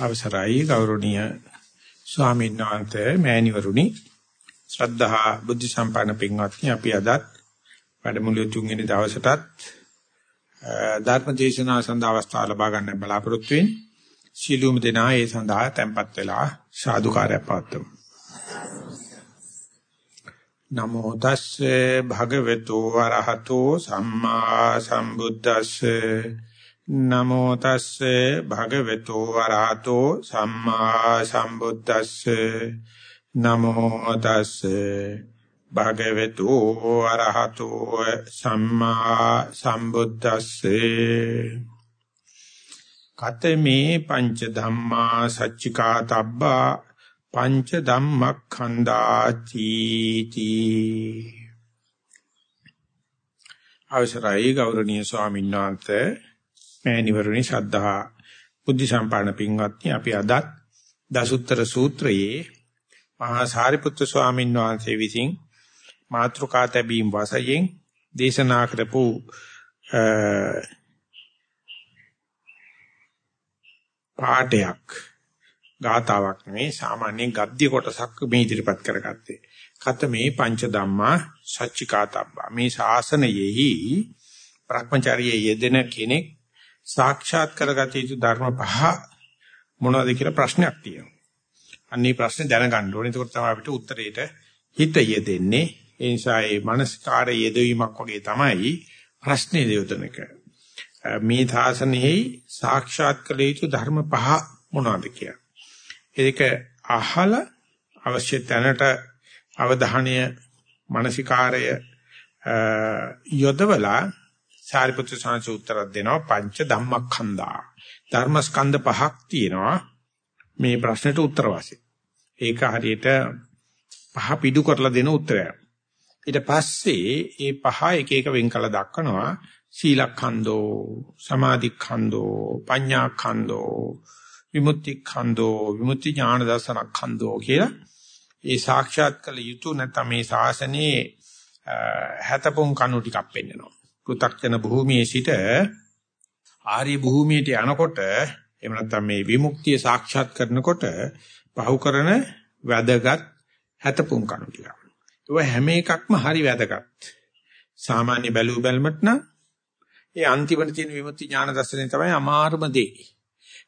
අවසරයි ගෞරවනීය ස්වාමීන් වහන්සේ මෑණිවරුනි. ශ්‍රද්ධා බුද්ධ සම්පන්න පින්වත්නි අපි අද වැඩමුළුවේ තුන්වෙනි දවසටත් ධර්ම දේශනාව සඳහා අවස්ථාව ලබා ගන්න බලාපොරොත්තු වෙන්නේ සීලුම දෙනා ඒ සඳහා tempත් වෙලා සාදුකාරය පවත්වමු. නමෝ තස්සේ භගවතු වරහතෝ සම්මා සම්බුද්දස්සේ නමෝ තස්සේ භගවතු වරහතෝ සම්මා සම්බුද්දස්සේ. නමෝ තස්සේ භගවතු වරහතෝ සම්මා සම්බුද්දස්සේ. කතමේ පංච ධම්මා සච්චිකා තබ්බා පංච ධම්මක්ඛන්දාති තී අවසරයි ගෞරවනීය ස්වාමීන් වහන්සේ. මෑණිවරුනි ශ්‍රද්ධා බුද්ධ සම්පන්න පින්වත්නි අපි අදත් දසුත්තර සූත්‍රයේ මහා සාරිපුත්‍ර ස්වාමීන් වහන්සේ විසින් මාත්‍රකා තැබීම් වශයෙන් දේශනා කරපු පාඩයක් ගාතාවක් නෙවෙයි සාමාන්‍ය ගද්‍ය කොටසක් මේ ඉදිරිපත් කරගත්තේ. කත මේ පංච ධම්මා සච්චිකාතබ්බා මේ ශාසනයෙහි භ්‍රමචාරියේ යෙදෙන කෙනෙක් සාක්ෂාත් කරගත යුතු ධර්ම පහ මොනවද කියලා ප්‍රශ්නයක් තියෙනවා. අන්නේ ප්‍රශ්නේ දැනගන්න ඕනේ. ඒකට තමයි අපිට උත්තරේට හිත යෙදෙන්නේ. ඒ නිසා මේ මනස්කාරය යෙදවීමක් වගේ තමයි ප්‍රශ්නේ දෙවතන එක. මේ තාසනෙහි සාක්ෂාත් කළ යුතු ධර්ම පහ මොනවද කියලා. ඒක අහලා අවශ්‍ය තැනට අවධානය මානසිකාරය යොදවලා සාරිපුත්‍ර සාංශ උත්තරක් දෙනවා පංච ධම්මස්කන්ධා. ධර්මස්කන්ධ පහක් තියෙනවා මේ ප්‍රශ්නෙට උත්තර වශයෙන්. ඒක හරියට පහ පිටු කරලා දෙන උත්තරයක්. ඊට පස්සේ ඒ පහ එක එක වෙන් කළා දක්වනවා සීලඛන්தோ සමාධිඛන්தோ පඤ්ඤාඛන්தோ විමුක්තිඛන්தோ විමුක්ති ඥාන දර්ශනඛන්தோ කියලා ඒ සාක්ෂාත් කළ යුතු නැත්නම් මේ ශාසනයේ හැතපොන් කණු ටිකක් පෙන්නනවා පෘථග්ජන භූමියේ සිට ආර්ය භූමියට යනකොට එහෙම නැත්නම් මේ විමුක්තිය සාක්ෂාත් කරනකොට පහු කරන වැදගත් හැතපුම් කණු ටික. ඒවා හැම එකක්ම හරි වැදගත්. සාමාන්‍ය බැලු බැලමට නම් ඒ අන්තිමට තියෙන විමුක්ති ඥාන දර්ශනය තමයි අමාරුම දේ.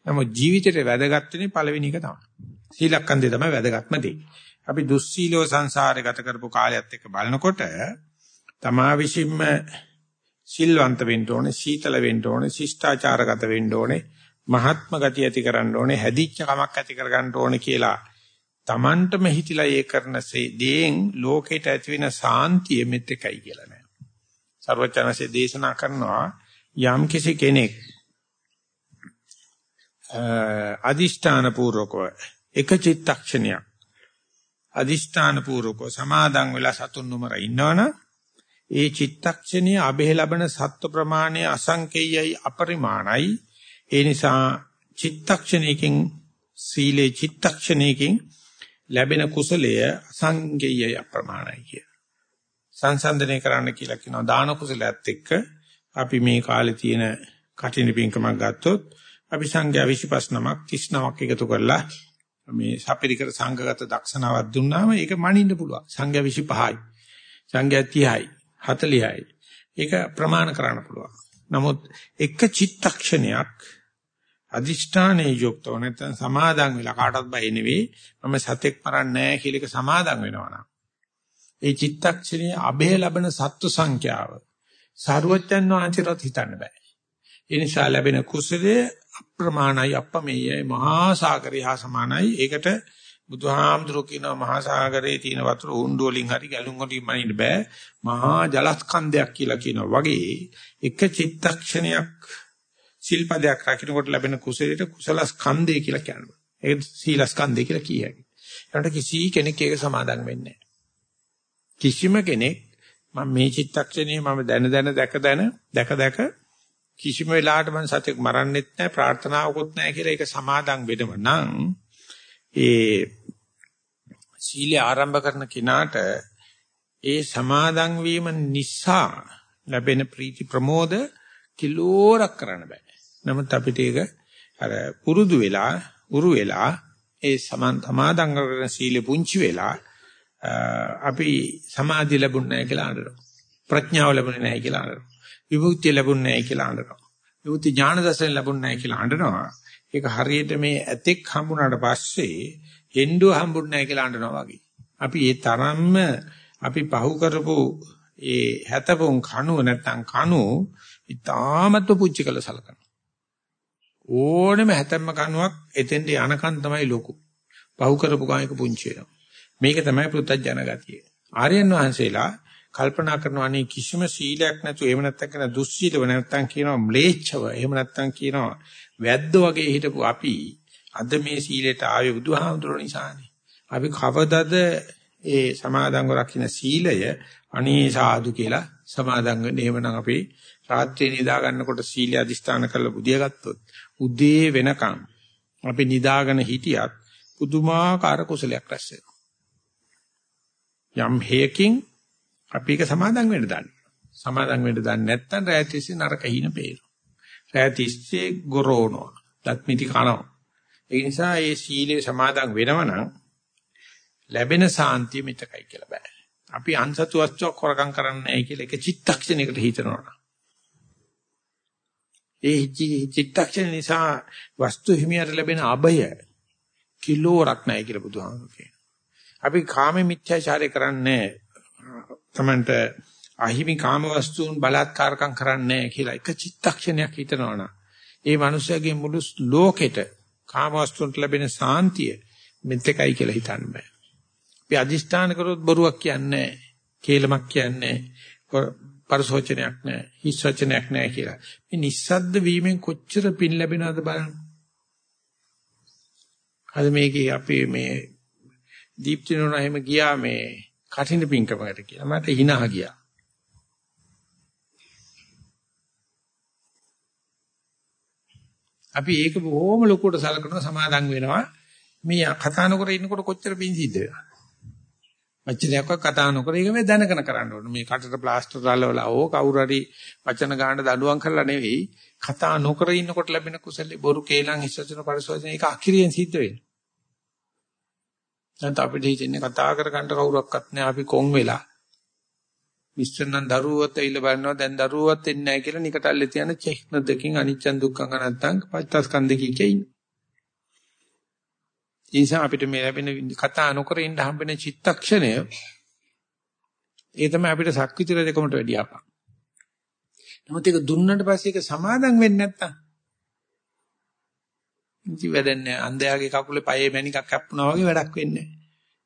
නමුත් ජීවිතේට වැදගත් වෙන්නේ පළවෙනි එක තමයි. සීලක්ඛන්දේ තමයි වැදගත්ම දේ. අපි දුස්සීලෝ සංසාරේ ගත කරපු කාලයත් එක්ක බලනකොට තමා විසින්ම සිල්වන්ත වෙන්න ඕනේ, සීතල වෙන්න ඕනේ, ශිෂ්ටාචාරගත වෙන්න ඕනේ, මහත්ම ගතිය ඇති කරන්න ඕනේ, හැදිච්ච කමක් ඇති කරගන්න ඕනේ කියලා Tamanටම හිතිලා ඒ කරන දේෙන් ලෝකෙට ඇති වෙන සාන්තිය මෙත් එකයි කියලා නෑ. සර්වචනසේ දේශනා කරනවා යම් කිසි කෙනෙක් අදිෂ්ඨාන පූර්වකව එක චිත්තක්ෂණයක් අදිෂ්ඨාන පූර්වකව සමාදන් වෙලා සතුන් නුමර ඉන්නවනම් ඒ චිත්තක්ෂණයේ අබේ ලබන සත්ව ප්‍රමාණය අසංකේයයි අපරිමාණයි. ඒ නිසා චිත්තක්ෂණයකින් සීලේ චිත්තක්ෂණයකින් ලැබෙන කුසලය අසංකේයයි අප්‍රමාණයි කිය. සංසන්දනය කරන්න කියලා කියනවා දාන කුසලයත් එක්ක අපි මේ කාලේ තියෙන කටින පින්කමක් ගත්තොත් අපි සංඛ්‍යා 25 නමක් 30 නමක් එකතු කරලා මේ සපරිකර සංඝගත දක්ෂනාවක් දුන්නාම ඒක මනින්න පුළුවන්. සංඛ්‍යා 25යි. සංඛ්‍යා 30යි. 40යි. ඒක ප්‍රමාණ කරන්න පුළුවන්. නමුත් එක චිත්තක්ෂණයක් අදිෂ්ඨානයේ යුක්තව නැත්නම් සමාදන් වෙලා කාටවත් බය නෙවෙයි මම සතෙක් මරන්නේ නැහැ කියලා එක සමාදන් වෙනවා නම් ඒ චිත්තක්ෂණයේ අබේ ලැබෙන සත්ව සංඛ්‍යාව සාරවත්යන් වහන්සේට හිතන්න බෑ. ඒ නිසා ලැබෙන කුසලයේ අප්‍රමාණයි අපමෙයයි මහා සාගරය හා සමානයි. ඒකට බුදුහාමුදුරුවෝ කියනවා මහා සාගරයේ තියෙන වතුර උණ්ඩු වලින් හරි ගැලුම් වලින් මනින්න බෑ. මහා ජලස්කන්ධයක් කියලා කියනවා වගේ එක චිත්තක්ෂණයක් සිල්පදයක් රකින්නකොට ලැබෙන කුසලයට කුසල ස්කන්ධය කියලා කියනවා. ඒක සීල ස්කන්ධය කියලා කියයි. ඒකට කිසි කෙනෙක් ඒක සමාදන් වෙන්නේ කිසිම කෙනෙක් මම මේ චිත්තක්ෂණයේ මම දැන දැන දැක දැන දැක දැක කිසිම වෙලාවකට මම සත්‍යයක් මරන්නෙත් නැහැ ප්‍රාර්ථනාවකුත් නැහැ කියලා ඒක සමාදන් වෙනව නම් ඒ සීලය ආරම්භ කරන කෙනාට ඒ සමාදන් වීම නිසා ලැබෙන ප්‍රීති ප්‍රමෝද කිලෝරක් කරන්න බෑ. නමුත් අපිට ඒක අර පුරුදු වෙලා උරු වෙලා ඒ සමාන් සමාදන් කරන සීලෙ පුංචි වෙලා අපි සමාධිය ලැබුණ නැහැ කියලා අඬනවා. ප්‍රඥාව ලැබුණේ නැහැ කියලා අඬනවා. විමුක්තිය ලැබුණේ නැහැ කියලා අඬනවා. විමුක්ති ඥාන දර්ශන ලැබුණේ නැහැ කියලා අඬනවා. ඒක හරියට මේ ඇතෙක් හම්බුනාට පස්සේ හෙන්දුව හම්බුනේ නැහැ කියලා අඬනවා වගේ. අපි ඒ තරම්ම අපි පහු කරපු ඒ හැතපොන් කණුව නැත්තම් කණු ඉතාමත්ව පුංචි කළ සලකන. ඕනෙම හැතැම්ම කණුවක් එතෙන්ට යනකන් තමයි ලොකු. පහු කරපු ගායක පුංචි වෙනවා. මේක තමයි පෘථජන ගතිය. ආර්යයන් වහන්සේලා කල්පනා කරනවා අනේ කිසිම සීලයක් නැතුව එහෙම නැත්නම් කියන දුස්සීලව නැත්නම් කියනවා ම්ලේච්ඡව එහෙම නැත්නම් කියනවා වැද්ද වගේ හිටපු අපි අද මේ සීලයට ආවේ බුදුහාමුදුරුවෝ නිසානේ. අපි කවදද ඒ සමාදන්ව රකින්න සීලය අනේ සාදු කියලා සමාදන් වෙන්නේ. එහෙමනම් අපි රාත්‍රියේ නිදා ගන්නකොට සීලය අදිස්ථාන කරලා බුදිය ගත්තොත් උදේ වෙනකන් අපි නිදාගෙන හිටියත් පුදුමාකාර කුසලයක් රැස් යම් හේකින් අපි ඒක සමාදන් වෙන්න දන්නේ. සමාදන් වෙන්න දන්නේ නැත්නම් රැය තිස්සේ නරක හිණ පේනවා. රැය තිස්සේ ගොරෝනවා. දත්මිටි කනවා. ඒ නිසා මේ සීලේ සමාදන් වෙනවනම් ලැබෙන සාන්තිය මෙතකයි කියලා බෑ. අපි අන්සතු වස්තුවක් හොරකම් කරන්නේ නැහැ කියලා එක චිත්තක්ෂණයකට හිතනවා. ඒ චිත්තක්ෂණ නිසා වස්තු හිමියට ලැබෙන අභය කිලෝරක් නැහැ කියලා බුදුහාමුදුරුවෝ කියනවා. අපි කාම මිත්‍යාචාරය කරන්නේ තමන්ට අහිමි කාම වස්තුන් බලාත්කාරකම් කරන්නේ කියලා එක චිත්තක්ෂණයක් හිතනවනම් ඒ මනුස්සයාගේ මුළු ලෝකෙට කාම වස්තුන්ට ලැබෙන සාන්තිය මෙතෙකයි කියලා හිතන්න බෑ. අපි අදිෂ්ඨාන කරොත් බොරුවක් කියන්නේ කේලමක් කියන්නේ පරිසෝචනයක් නැහැ හිස් වචනයක් නැහැ කියලා. මේ නිස්සද්ද වීමෙන් කොච්චර පින් ලැබෙනවද බලන්න. අද මේකේ අපේ මේ දීප්තිනෝන එහෙම ගියා මේ කටින පින්කමකට කියලා. මට hina ගියා. අපි ඒක බොහොම ලොකුවට සලකනවා සමාදන් වෙනවා. මේ කතා නොකර ඉන්නකොට කොච්චර පින් සිද්ධ වෙනවද? වචනයක්වත් කතා නොකර ඒක මේ දැනගෙන කරන්න ඕනේ. මේ කටට ප්ලාස්ටර් දාලවලා ඕ කවුරු හරි වචන ගන්න දඬුවම් කරලා නෙවෙයි කතා නොකර ඉන්නකොට ලැබෙන කුසලේ බොරු කේලම් හිස්සචන පරිසෝචන ඒක අකිරියෙන් සිද්ධ වෙන්නේ. දැන් අපිට හිතෙන්නේ කතා කර ගන්න කවුරක්වත් නැහැ අපි කොන් වෙලා. මිස්ටර් නම් දරුවොත් ඇවිල්ලා බලනවා දැන් දරුවොත් එන්නේ නැහැ කියලා නිකටල්ලේ තියන චෙක්න දෙකින් අනිච්චන් දුක්ඛං අනත්තං පච්චස්කන්ධකී කියයි. ඒ නිසා අපිට මේ ලැබෙන කතා නොකර ඉන්න හම්බෙන චිත්තක්ෂණය ඒ තමයි අපිට සක්විති රජකමට වැඩි අපක්. නමුත් ඒක දුන්නට පස්සේ ඒක සමාදම් වෙන්නේ නැත්තම් ඉති වැඩන්නේ අන්ධයාගේ කකුලේ පයේ මැණිකක් කැප්පුණා වගේ වැඩක් වෙන්නේ නැහැ.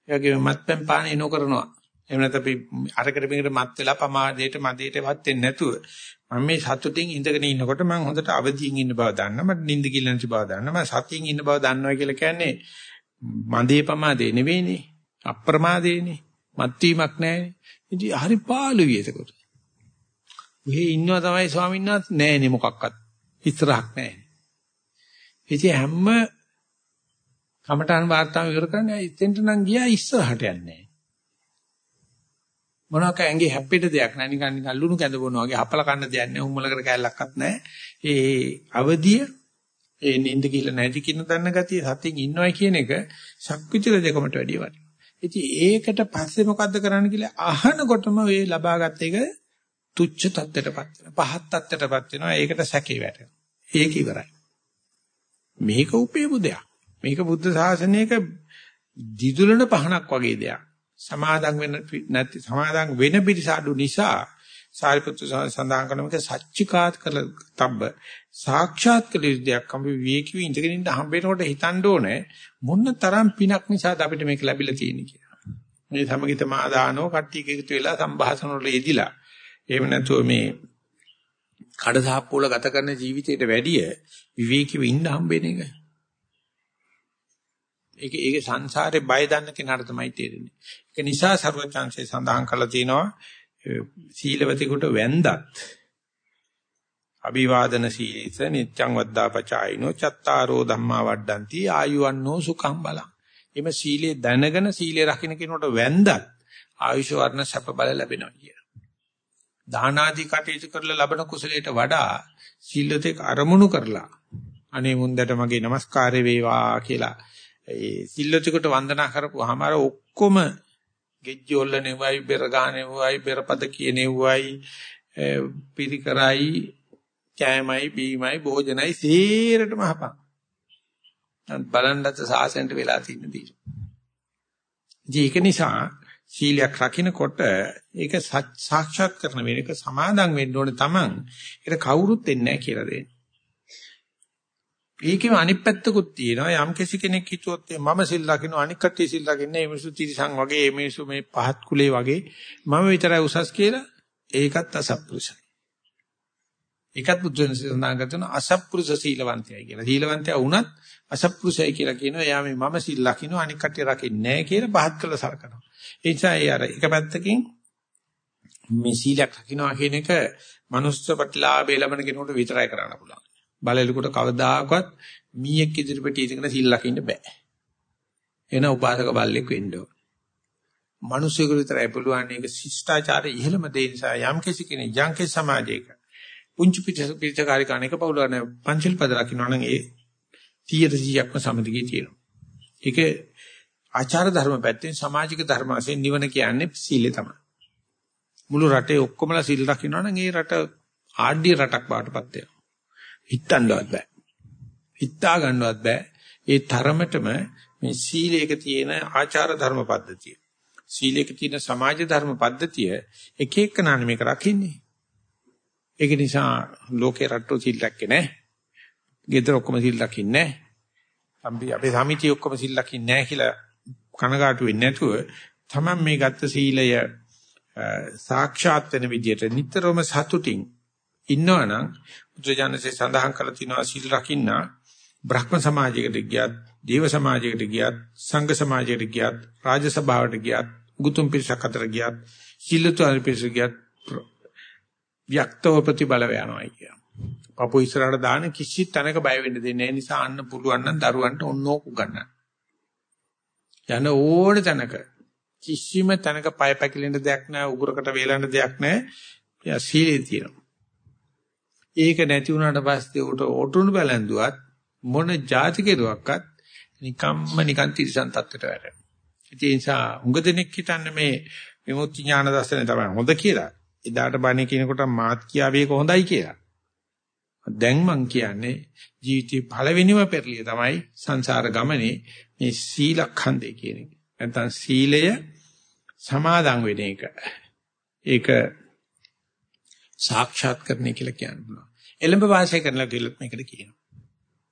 ඒ වගේම මත්පැන් පානය නොකරනවා. එහෙම නැත්නම් අපි අරකට මේකට මත් වෙලා පමාදයට මදයට වත් වෙන්නේ නැතුව මම මේ සතුටින් ඉඳගෙන ඉන්නකොට මම හොඳට අවදියෙන් ඉන්න බව දන්නවා. මට නිින්ද කිල්ල නැති බව දන්නවා. මම සතියෙන් ඉන්න බව දන්නවා කියලා කියන්නේ මන්දේ පමාදේ නෙවෙයිනේ. අප්‍රමාදේනේ. මත්වීමක් නැහැනේ. ඉතින් හරි පාළුයි එතකොට. මෙහි ඉන්නවා තමයි ස්වාමීන් වහන්සේ. නෑනේ මොකක්වත්. ඉස්සරහක් නෑනේ ඉතින් හැම කමඨාන් වාර්තාව ඉවර කරන්නේ එතෙන්ට නම් ගියා ඉස්සරහට යන්නේ. මොනවාක ඇඟේ හැප්පෙට දෙයක් නෑ නිකන් නිකන් ලුණු කැඳ බොනවා වගේ හපල කන්න දෙයක් නෑ උම්මලකට කැලලක්වත් නෑ ඒ අවදිය ඒ නිින්ද කියලා නැති කින දන්න ගතිය සතියින් ඉන්නවයි කියන එක ශක්විති රජකමට වැඩිය වටිනවා. ඉතින් ඒකට පස්සේ මොකද්ද කරන්න කියලා අහනකොටම ඒ ලබාගත් එක තුච්ච තත්ත්වයටපත් වෙනවා. පහත් තත්ත්වයටපත් වෙනවා. ඒකට සැකේ වැටෙනවා. ඒක ඉවරයි. මේක උපේපු දෙයක්. මේක බුද්ධ ශාසනයක දිදුලන පහනක් වගේ දෙයක්. සමාදන් වෙන නැති සමාදන් වෙන පිරිස අඩු නිසා සාරිපුත්‍ර සඳහන් කරන මේක සච්චිකාත් කළ තබ්බ සාක්ෂාත් කළ යුද්ධයක් අපි විවේකීව ඉඳගෙන ඉන්න හම්බෙනකොට හිතන්න ඕනේ මොන තරම් පිනක් නිසාද අපිට මේක ලැබිලා තියෙන්නේ කියලා. මේ සමගිත මාදානෝ කට්ටියක එකතු වෙලා සංഭാෂණ වල යෙදිලා එහෙම නැතුව මේ කඩසහප්පුවල ගත කරන ජීවිතයට වැඩිය විවේකීව ඉන්න හම්බෙන එක. ඒක ඒක සංසාරේ බය දන්න කෙනාට තමයි තේරෙන්නේ. ඒක නිසා ਸਰවචන්සේ සඳහන් කරලා තිනවා සීලවතෙකුට වැන්දත් අභිවාදන සීලස නිත්‍යං වද්දා පචායිනෝ චත්තාරෝ ධම්මා වඩ්ඩಂತಿ ආයුවන්නෝ සුඛං බලං. එimhe සීලේ දැනගෙන සීලේ රකින්න කෙනාට වැන්දත් ආයුෂ වර්ණ සැප බල ලැබෙනවා කියන. දානාදී කටයුතු කරලා ලබන කුසලයට වඩා සීලතෙක් අරමුණු කරලා අනේ මුන්දට මගේ নমස්කාරය වේවා කියලා ඒ සිල්ලොතිකට වන්දනා කරපුවාම අර ඔක්කොම ගෙජ්ජොල්ල නෙවයි බෙර ගානෙවයි බෙරපද කියනෙවයි පිරිකරයි කෑමයි බීමයි භෝජනයි සීරටම හපන්. බලන්නත් සාසනට වෙලා තියෙන දේ. ඒක නිසා සීලයක් රකින්නකොට ඒක සාක්ෂාත් කරන වෙන එක සමාදන් වෙන්න ඕනේ Taman. ඒක කවුරුත් දෙන්නේ නැහැ කියලා දෙන්නේ. ඒකෙම අනිත් පැත්තකුත් තියෙනවා යම් කෙනෙක් හිතුවොත් මම සිල් ලකින්න අනික් කට්ටිය සිල් ලකින්නේ මේ මිනිස්සු තිරිසන් වගේ මේ මිනිස්සු මේ පහත් කුලේ වගේ මම විතරයි උසස් කියලා ඒකත් අසත්පුරුෂයි. ඒකත් බුදුන් සඳහන් කරන අසත්පුරුෂ සීලවන්තයයි කියලා. සීලවන්තයා වුණත් අසත්පුරුෂයි කියලා කියනවා. එයා මේ මම සිල් ලකින්න අනික් කට්ටිය රකින්නේ නැහැ කියලා පහත් කළ සලකනවා. ඒ නිසා ඒ අර එක පැත්තකින් මේ සීලයක් රකින්නවා කියන එක මනුස්ස ප්‍රතිලාභය ලැබෙන කෙනෙකුට විතරයි කරන්න පුළුවන්. බලලෙකුට කවදාකවත් මීයක් ඉදිරිපිට ඉඳගෙන සීල් ලකින්න බෑ. එන උපාසක බල්ලෙක් වෙන්න ඕන. මිනිසෙකුට විතරයි පුළුවන් මේක ශිෂ්ටාචාරයේ ඉහළම දේ නිසා යම් කෙනෙක් යම් සමාජයක පුංචි පිටකාරී කණේක පවුලන පංචිල් පද රකින්නවා නම් ඒ 100%ක්ම සමදිගේ තියෙනවා. ඒක ආචාර ධර්ම පැත්තෙන් සමාජික ධර්ම වශයෙන් නිවන කියන්නේ සීලය තමයි. මුළු රටේ ඔක්කොමලා සීල් රකින්නවා නම් ඒ රට ආඩ්‍ය රටක් බාටපත් වෙනවා. හිතන්නවත් බෑ. හිතා ගන්නවත් බෑ. ඒ තරමටම මේ සීලයක තියෙන ආචාර ධර්ම පද්ධතිය. සීලයක තියෙන සමාජ ධර්ම පද්ධතිය එක එක නාන මේක රකින්නේ. ඒක නිසා ලෝකේ රට්ටු සීල් රැක්කේ නැහැ. ගෙදර ඔක්කොම සීල් රකින්නේ නැහැ. අපි අපේ සමිතිය ඔක්කොම සීල් රකින්නේ නැහැ කියලා කනගාටු වෙන්නේ නැතුව තමන් මේ ගත්ත සීලය සාක්ෂාත් වෙන විදියට නිතරම සතුටින් ඉන්නවනම් බුදුජානසේ සඳහන් කළ තිනවා සීල් රකින්න බ්‍රහ්ම සමාජයකට ගියත්, දේව සමාජයකට ගියත්, සංඝ සමාජයකට ගියත්, රාජ සභාවට ගියත්, උගතුම් පිරිසක් අතර ගියත්, සීලතුන් පිරිසක් ගියත් ව්‍යක්තව ප්‍රතිබල වෙනවා කිය. පපු ඉස්සරහට දාන කිසි තැනක බය වෙන්න දෙන්නේ නැහැ නිසා අන්න පුළුවන් නම් දරුවන්ට ඔන්නෝක ගන්න. යන ඕන තැනක කිසිම තැනක පය පැකිලෙන්න දෙයක් නැහැ උගුරකට වේලන්න දෙයක් නැහැ. සීලේ තියෙනවා. ඒක නැති වුණාට පස්සේ උට ඔටුනු බැලන්දුවත් මොන જાති කෙරුවක්වත් නිකම්ම නිකන් තිරසන් තත්ත්වයට වැටෙනවා. ඒ නිසා උඟ දෙනෙක් හිතන්නේ මේ විමුක්ති ඥාන දර්ශනය තමයි හොඳ කියලා. එදාට බණේ කියනකොට මාත් කියාවේ කොහොඳයි කියලා. දැන් මං කියන්නේ ජීවිතේ පළවෙනිම පෙරලිය තමයි සංසාර ගමනේ මේ සීලඛණ්ඩේ කියන එක. නැත්නම් සීලය සමාදන් වෙන එක. ඒක සාක්ෂාත් කරන්නේ කියලා කියනවා. එළඹ වාසය කරනවා කියලා මේකට කියනවා.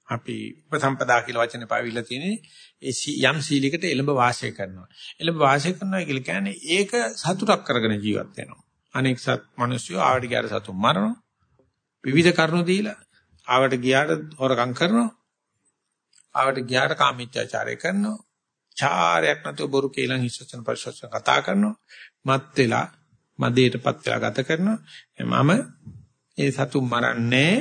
අපි උපසම්පදා කියලා වචනේ පාවිලා තියෙන්නේ ඒ යම් සීලයකට එළඹ වාසය කරනවා. එළඹ වාසය කරනවා කියලා කියන්නේ ඒක සතුටක් කරගෙන ජීවත් වෙනවා. අනෙක් සත් මිනිස්සු ආවට ගියාට සතුන් මරනවා. විවිධ කරුණු දීලා ආවට ගියාට හොරකම් කරනවා. ආවට ගියාට කාමීත්‍යාචාරය කරනවා. චාරයක් නැතුව බොරු කේලම් හිස්සචන පරිසචන කතා කරනවා. මත් වෙලා මදේටපත් වෙලා ගත කරනවා. මම ඒ සතුන් මරන්නේ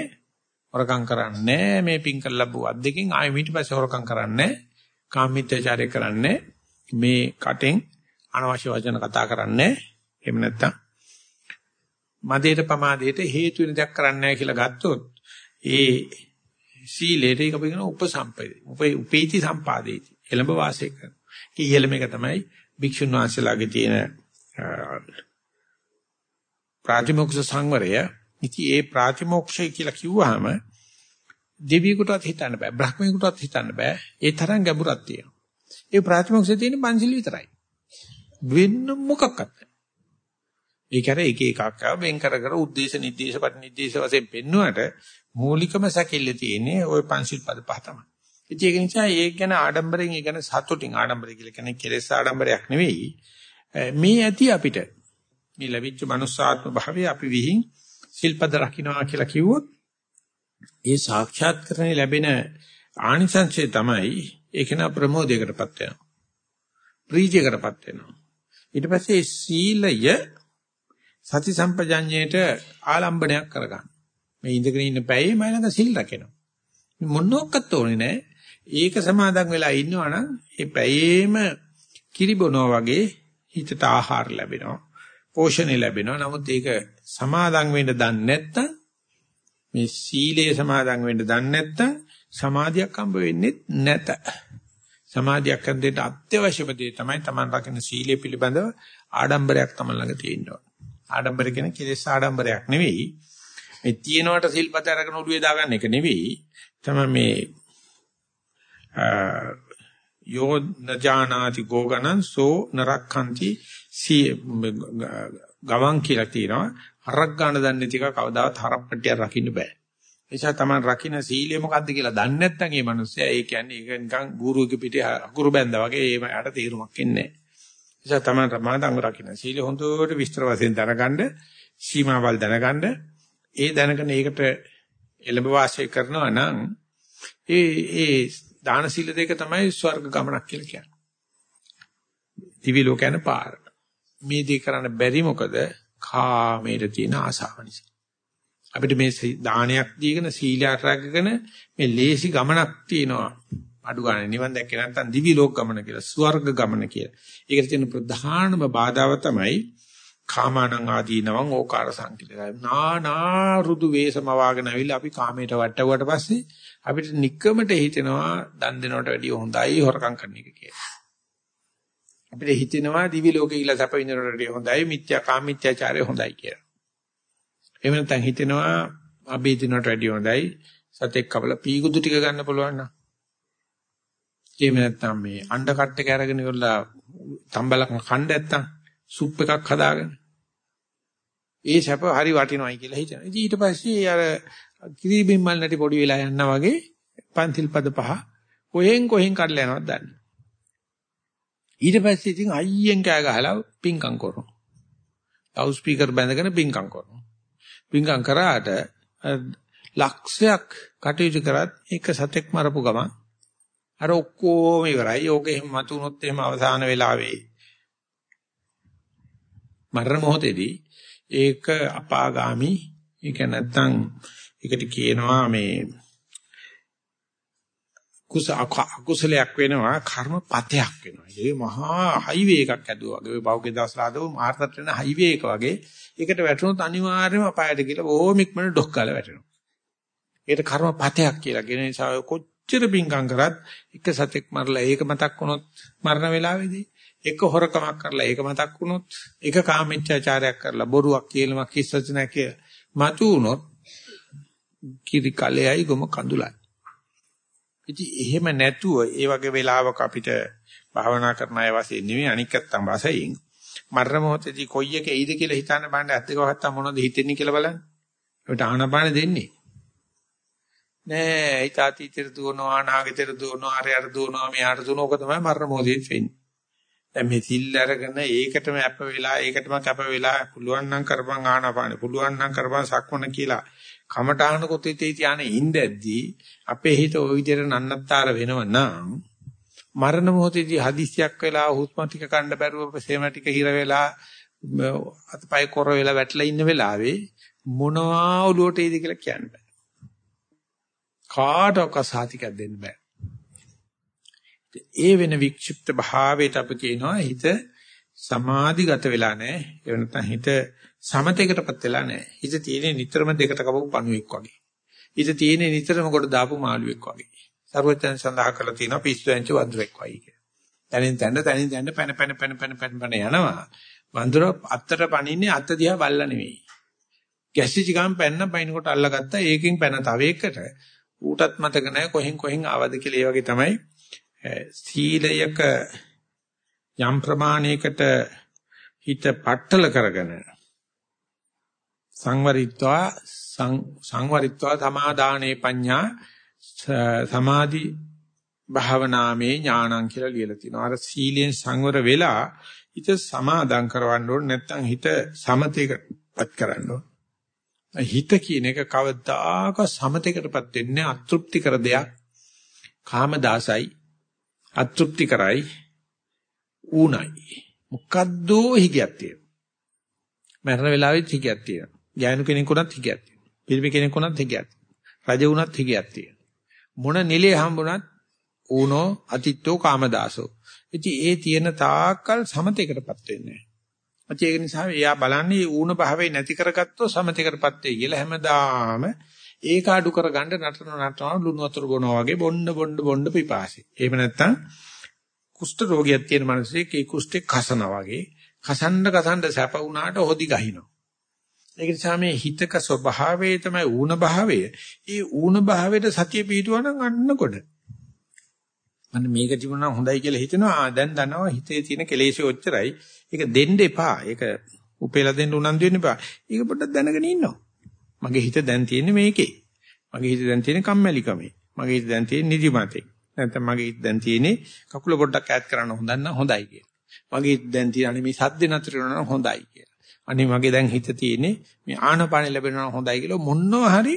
හොරකම් කරන්නේ මේ පින් කරලා ලැබුව අද්දකින් ආයෙ ඊට පස්සේ හොරකම් කරන්නේ කාමීත්‍යචාරය කරන්නේ මේ කටෙන් අනවශ්‍ය වචන කතා කරන්නේ එහෙම නැත්නම් මදේට පමාදේට හේතු වෙන දෙයක් කරන්නේ නැහැ කියලා ගත්තොත් ඒ සීලේට ඒක අපි කියන උපසම්පදේ උපේ උපේති සම්පාදේති එළඹ වාසය කරන. ඊළම එක තමයි භික්ෂුන් වහන්සේලාගේ තියෙන ප්‍රාතිමෝක්ෂ සංවරය. ඉතින් ඒ ප්‍රාතිමෝක්ෂය කියලා කිව්වහම දෙවියෙකුටවත් හිතන්න බෑ. බ්‍රහ්මයෙකුටවත් හිතන්න බෑ. ඒ තරම් ගැඹුරක් තියෙනවා. ඒ ප්‍රාතිමෝක්ෂය තියෙන පංචිල් විතරයි. වෙන්න මොකක්වත් ඒක අර එක එකක් ආව වෙන් කර කර උද්දේශ නිर्देश පට නිर्देश වශයෙන් පෙන්වුවට මූලිකම සැකෙල්ල තියෙන්නේ ওই පංචිල් පද පහ තමයි. ඒක නිසා ඒක ගැන ආඩම්බරෙන් ඒ ගැන සතුටින් ආඩම්බරය කියලා කියන්නේ කෙලෙස් ආඩම්බරයක් නෙවෙයි. මේ ඇති අපිට මේ ලැබිච්ච manussාත්ම භාවය අපි විහිං සිල්පද රකින්නවා කියලා කිව්වොත් ඒ සාක්ෂාත් කරන්නේ ලැබෙන ආනිසංශය තමයි ඒක නා ප්‍රමෝදයකටපත් වෙනවා. ප්‍රීතියකටපත් වෙනවා. ඊට පස්සේ සීලය සති සම්පජඤ්ඤයට ආලම්බණයක් කරගන්න. මේ ඉඳගෙන ඉන්න පැයේ මම ළඟ සිල් රැකෙනවා. මොනක්වත් ඕනේ නැහැ. ඒක සමාදන් වෙලා ඉන්නවනම් ඒ පැයේම කිරිබොනවා වගේ හිතට ආහාර ලැබෙනවා. පෝෂණය ලැබෙනවා. නමුත් ඒක සමාදන් වෙන්න දන්නේ නැත්නම් මේ සීලය සමාදන් වෙන්න දන්නේ නැත්නම් සමාධියක් හම්බ වෙන්නේ නැත. සමාධියක් හම්බ දෙන්න අත්‍යවශ්‍යම දේ තමයි Taman රකින්න සීලය පිළිබඳව ආඩම්බරයක් Taman ළඟ තියෙන්න ඕන. ආඩම්බර කියන කෙලෙස් ආඩම්බරයක් නෙවෙයි. මේ තියෙනවට සිල්පත අරගෙන ඔළුවේ දාගන්න එක නෙවෙයි. තමයි මේ යෝ නජානාති ගෝගණං සෝ නරක්ඛන්ති සී ගවන් කියලා තියෙනවා. හරක් ගන්න දන්නේ නැති එක කවදාවත් හරප්පට්ටියක් රකින්න බෑ. එනිසා තමයි රකින්න සීලය මොකද්ද කියලා දන්නේ නැත්නම් මේ මිනිස්සයා ඒ කියන්නේ ඒක නිකන් ගුරුවක පිටේ අකුරු බැඳා වගේ ඒම යට තීරුමක් ඉන්නේ නැහැ. නිසා තමයි රමාදාන් රකින්න සීලය හොඳට විස්තර වශයෙන් දැනගන්න සීමාවල් දැනගන්න ඒ දැනගෙන ඒකට එළඹ වාසය කරනවා නම් ඒ ඒ දාන සීල දෙක තමයි ස්වර්ග ගමනක් කියලා කියන්නේ. දිවි ලෝක යන පාර. මේ දේ කරන්න බැරි මොකද? කාමයට තියෙන ආසාව නිසා. අපිට මේ දානයක් දීගෙන සීලයක් රැකගෙන මේ ලේසි ගමනක් තියෙනවා. අඩු ගන්න නිවන් දැක්කේ නැත්නම් දිවි ලෝක ගමන කියලා ස්වර්ග ගමන කියලා. ඒකට තියෙන ප්‍රධානම බාධාව තමයි කාමානං ආදීනවං ඕකාර සංකිලයි. නානා රුදු වේසම වාගෙන ඇවිල්ලා අපි කාමයට වට්ටුවට පස්සේ අපිට নিকකමට හිතෙනවා දන් දෙනවට වැඩිය හොඳයි හොරකම් කරන එක කියලා. අපිට හිතෙනවා දිවි ලෝකේ ඉලා සැප විඳිනවට වැඩිය හොඳයි මිත්‍යා කාමීත්‍යාචාරය හොඳයි කියලා. එහෙම නැත්නම් හිතෙනවා අබේ දිනවට වැඩිය හොඳයි සතෙක් කපලා පීකුදු ටික ගන්න පුළුවන් නම්. එහෙම නැත්නම් මේ අණ්ඩ කට් එක අරගෙන ඉවරලා තම්බලක් කණ්ඩ නැත්නම් සුප් එකක් හදාගෙන ඒ සැප හරි වටිනවයි කියලා හිතනවා. ඉතින් ඊට පස්සේ අර කිරිබින් මල් නැටි පොඩි වෙලා යනවා වගේ පන්තිල් පද පහ කොහෙන් කොහෙන් කඩලා යනවද දන්නේ. ඊට පස්සේ ඉතින් අයියෙන් කෑ ගහලා පිංකම් කරනවා. ලවුඩ් ස්පීකර් බැඳගෙන පිංකම් කරනවා. පිංකම් කරාට ලක්ෂයක් කටයුතු කරත් එක සතෙක් මරපු ගමන් අර ඔක්කොම ඉවරයි. ඕක එහෙම මතුනොත් එහෙම අවසාන වෙලාවේ මරණ මොහොතේදී ඒක අපාගාමි ඒක නැත්තම් ඒකට කියනවා මේ කුස අකුසලයක් වෙනවා කර්මපතයක් වෙනවා. ඒ මහා හයිවේ එකක් ඇදුවා වගේ බෞද්ධ දවස්වල ආදෝ මාර්ගතට යන හයිවේ එක වගේ. ඒකට වැටුණොත් අනිවාර්යයෙන්ම අපායට කියලා බොහොම ඉක්මනට ඩොක් කාලා වැටෙනවා. ඒකට කර්මපතයක් කියලා කියන නිසා කොච්චර බින්කම් කරත් එක සතෙක් මරලා ඒක මතක් වුණොත් මරණ වේලාවේදී එක හොරකමක් කරලා ඒක මතක් වුණොත් එක කාමීච්ඡාචාරයක් කරලා බොරුවක් කියලාමක් කිස්සච නැකිය මතු වුණොත් කිරි කලෙයි ගොම කඳුලයි. ඉතින් එහෙම නැතුව ඒ වගේ වෙලාවක අපිට භාවනා කරන අය වශයෙන් නෙවෙයි අනික් නැත්තම් වශයෙන් මරණ මොහොතේදී කොයි එක එයිද කියලා හිතන්න බෑ ඇත්තක වහත්තා මොනවද හිතෙන්නේ කියලා බලන්න. ඒකට ආනපාන දෙන්නේ. නෑ හිත අතීතෙට දුවනවා අනාගතෙට දුවනවා අරයට දුවනවා මෙයාට දුවනවා ඔක තමයි මරණ මොහොතේදී වෙන්නේ. දැන් මේ සිල් අරගෙන ඒකටම අප වෙලා ඒකටම කැප වෙලා පුළුවන් නම් කරපන් ආනාපාන පුළුවන් නම් කරපන් සක්මන කියලා කමඨාන කොතේ තියාන ඉඳද්දී අපේ හිත ওই විදිහට නන්නත්තර වෙනව නම් මරණ මොහොතේදී හදිස්සියක් වෙලා හුස්ම ටික ගන්න බැරුව සේම ටික හිර වෙලා අතපය කොර වෙලා වැටලා ඉන්න වෙලාවේ මොනවා ඔලුවට එයිද කියලා කියන්න බෑ. කාටවත් සාතිකයක් දෙන්න බෑ. ඒ වෙන වික්ෂිප්ත භාවයට අපි කියනවා හිත සමාධිගත වෙලා නැහැ. ඒ වෙනතන හිත සමතේකටපත් වෙලා නැහැ. හිත තියෙන්නේ නිතරම දෙකට කපපු පණුවෙක් වගේ. හිත තියෙන්නේ නිතරම කොට දාපු මාළුවෙක් වගේ. සර්වඥයන් සඳහා කරලා තියෙනවා පිස්සු ඇංච වඳුරෙක් වගේ කියලා. තනින් තැන්න තනින් තැන්න පැන පැන පැන පැන පැන පැන යනවා. වඳුර අත්තට පනින්නේ අත්ත දිහා බල්ලා නෙවෙයි. ගැසිච්ච ගමන් පැන්න පයින්කොට අල්ලගත්තා. ඒකෙන් පැන තව එකකට. ඌටත් මතක නැහැ කොහෙන් කොහෙන් ආවද කියලා. ඒ වගේ තමයි සීලයක යම් ප්‍රමාණයකට හිත පట్టල කරගෙන සංවරිත්වා සංවරිත්වා සමාදානේ පඤ්ඤා සමාධි භාවනාමේ ඥානං කියලා ලියලා තිනවා. අර සීලෙන් සංවර වෙලා හිත සමාදම් කරවන්න ඕනේ නැත්නම් හිත සමතේකටපත් කරන්න ඕනේ. හිත කියන එක කවදාක සමතේකටපත් වෙන්නේ අතෘප්ති කර දෙයක්. කාමදාසයි අතෘප්ති කරයි ඌණයි. මොකද්ද හිගයක් තියෙනවා. මරණ වෙලාවෙත් හිගයක් තියෙනවා. ගෑනු කෙනෙකුටත් හිගයක් තියෙනවා. පිරිමි කෙනෙකුටත් හිගයක් තියෙනවා. රජ වුණත් හිගයක් තියෙනවා. මොන නිලයේ හම්බුණත් ඌනෝ අතිත්තෝ කාමදාසෝ. ඉතින් ඒ තියෙන තාක්කල් සමතේකටපත් වෙන්නේ නැහැ. ඒක නිසා එයා බලන්නේ ඌණ භාවය නැති කරගත්තොත් සමතේකටපත් වෙයි කියලා හැමදාම ඒක අඩු කරගන්න නටන නටන ලුණු වතුර බොනවා වගේ බොන්න බොන්න බොන්න පිපාසයි. එහෙම නැත්නම් කුෂ්ඨ රෝගියක් තියෙන මිනිස්සෙක් ඒ කුෂ්ඨේ කසනවා වගේ කසන්න කසන්න සැප වුණාට හොදි ගහිනවා. ඒක නිසා මේ හිතක ස්වභාවය තමයි ඌණ භාවය. ඒ ඌණ භාවයට සතිය පිටුවා නම් අන්නකොට. මම මේක තිබුණා හොඳයි කියලා හිතනවා. දැන් දන්නවා හිතේ තියෙන කෙලෙස් ඔච්චරයි. ඒක දෙන්න එපා. ඒක උපේලා දෙන්න උනන්දු වෙන්න එපා. ඒක පොඩ්ඩක් දැනගෙන ඉන්නවා. මගේ හිත දැන් තියෙන්නේ මේකේ. මගේ හිත දැන් තියෙන්නේ කම්මැලිකමේ. මගේ හිත දැන් තියෙන්නේ නිදිමතේ. නැත්නම් මගේ හිත දැන් තියෙන්නේ කකුල පොඩ්ඩක් ඈත් කරන්න හොඳ නම් හොඳයි කියලා. මගේ හිත දැන් තියෙන්නේ මේ සද්ද නතර වෙනවා නම් හොඳයි කියලා. අනේ මගේ දැන් හිත තියෙන්නේ මේ ආනපාන ලැබෙනවා හොඳයි කියලා මොනවා හරි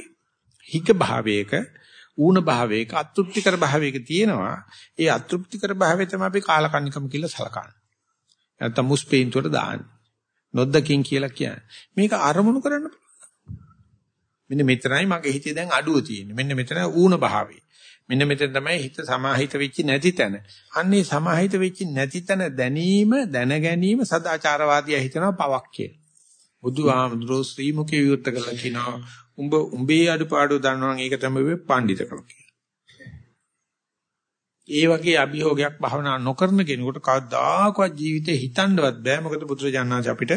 හික භාවයක ඌණ භාවයක අතෘප්තිකර භාවයක තියෙනවා. ඒ අතෘප්තිකර භාවය තමයි අපි කාලකන්නිකම කියලා සලකන්නේ. නැත්තම් මුස්පේන්තුවට දාන්නේ. නොද්දකින් කියලා කියන්නේ. මේක අරමුණු කරන්න මෙන්න මෙතනයි මගේ හිතේ දැන් අඩුව තියෙන්නේ. මෙන්න මෙතන ඌණ භාවය. මෙන්න මෙතන තමයි හිත සමාහිත වෙච්ච නැති තැන. අන්නේ සමාහිත වෙච්ච නැති තැන දැනීම දැන ගැනීම සදාචාරවාදියා හිතනවා පවක් කියලා. බුදුහාමුදුරෝ ශ්‍රී මුඛේ විවෘත කළා කියනවා උඹ උඹේ අඩුපාඩු දන්නවා නම් ඒක තමයි වෙ පඬිතකම කියලා. ඒ වගේ අභියෝගයක් භවනා නොකරන කෙනෙකුට කවදාකවත් ජීවිතේ හිතන්නවත් බෑ මොකද බුදුරජාණන් අපිට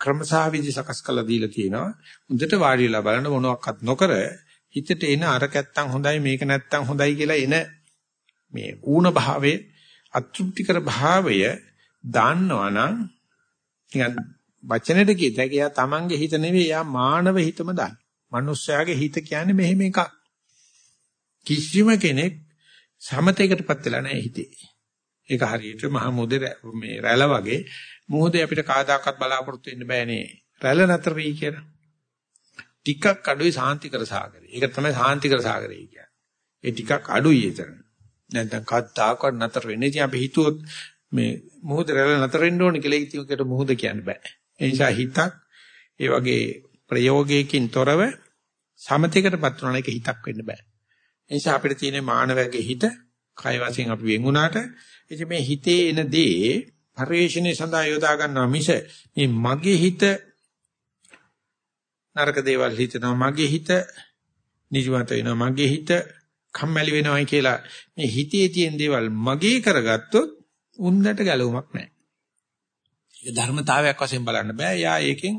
ක්‍රමසහ විදි සකස් කළා දීලා තියෙනවා. හොඳට වාඩි වෙලා බලන්න මොනවත් නොකර හිතට එන අර කැත්තම් හොඳයි මේක නැත්තම් හොඳයි කියලා එන මේ ඌණ භාවයේ අතෘප්තිකර භාවය දාන්නවනම් නිකන් වචනෙට කියත හැකි යා තමන්ගේ හිත නෙවෙයි යා මානව හිතම දාන්න. මිනිස්යාගේ හිත කියන්නේ මෙහෙම එකක්. කිසිම කෙනෙක් සමතේකටපත් වෙලා නැහැ හිතේ. ඒක හරියට මහ මුදේ මේ රැළ වගේ මොහොතේ අපිට කාදාකත් බලාපොරොත්තු වෙන්න බෑනේ. රැළ නතර වෙයි කියලා. ටිකක් අඩුයි සාන්තිකර සාගරය. ඒක තමයි සාන්තිකර සාගරය කියන්නේ. ඒ ටිකක් අඩුයි එතන. නැත්නම් කද්දාකවත් නතර වෙන්නේ. ඉතින් අපි හිතුවොත් මේ මොහොත රැළ නතර වෙන්න ඕනේ කියලා ඉතින් මොහොත කියන්න බෑ. ඒ නිසා හිතක් ඒ වගේ ප්‍රයෝගයකින් තොරව සමතේකටපත් වුණා එක හිතක් වෙන්න බෑ. ඒ නිසා අපිට තියෙන මානවයේ හිත කය වශයෙන් අපි වෙන් වුණාට ඉතින් මේ හිතේ එන දේ පරිශ්‍රණය සඳහා යොදා ගන්නවා මිස මේ මගේ හිත නරක දේවල් හිතනවා මගේ හිත නිජමත වෙනවා මගේ හිත කම්මැලි වෙනවයි කියලා මේ හිතේ තියෙන දේවල් මගේ කරගත්තොත් උන්දට ගැලවුමක් නැහැ. ඒක ධර්මතාවයක් වශයෙන් බලන්න බෑ. යා ඒකෙන්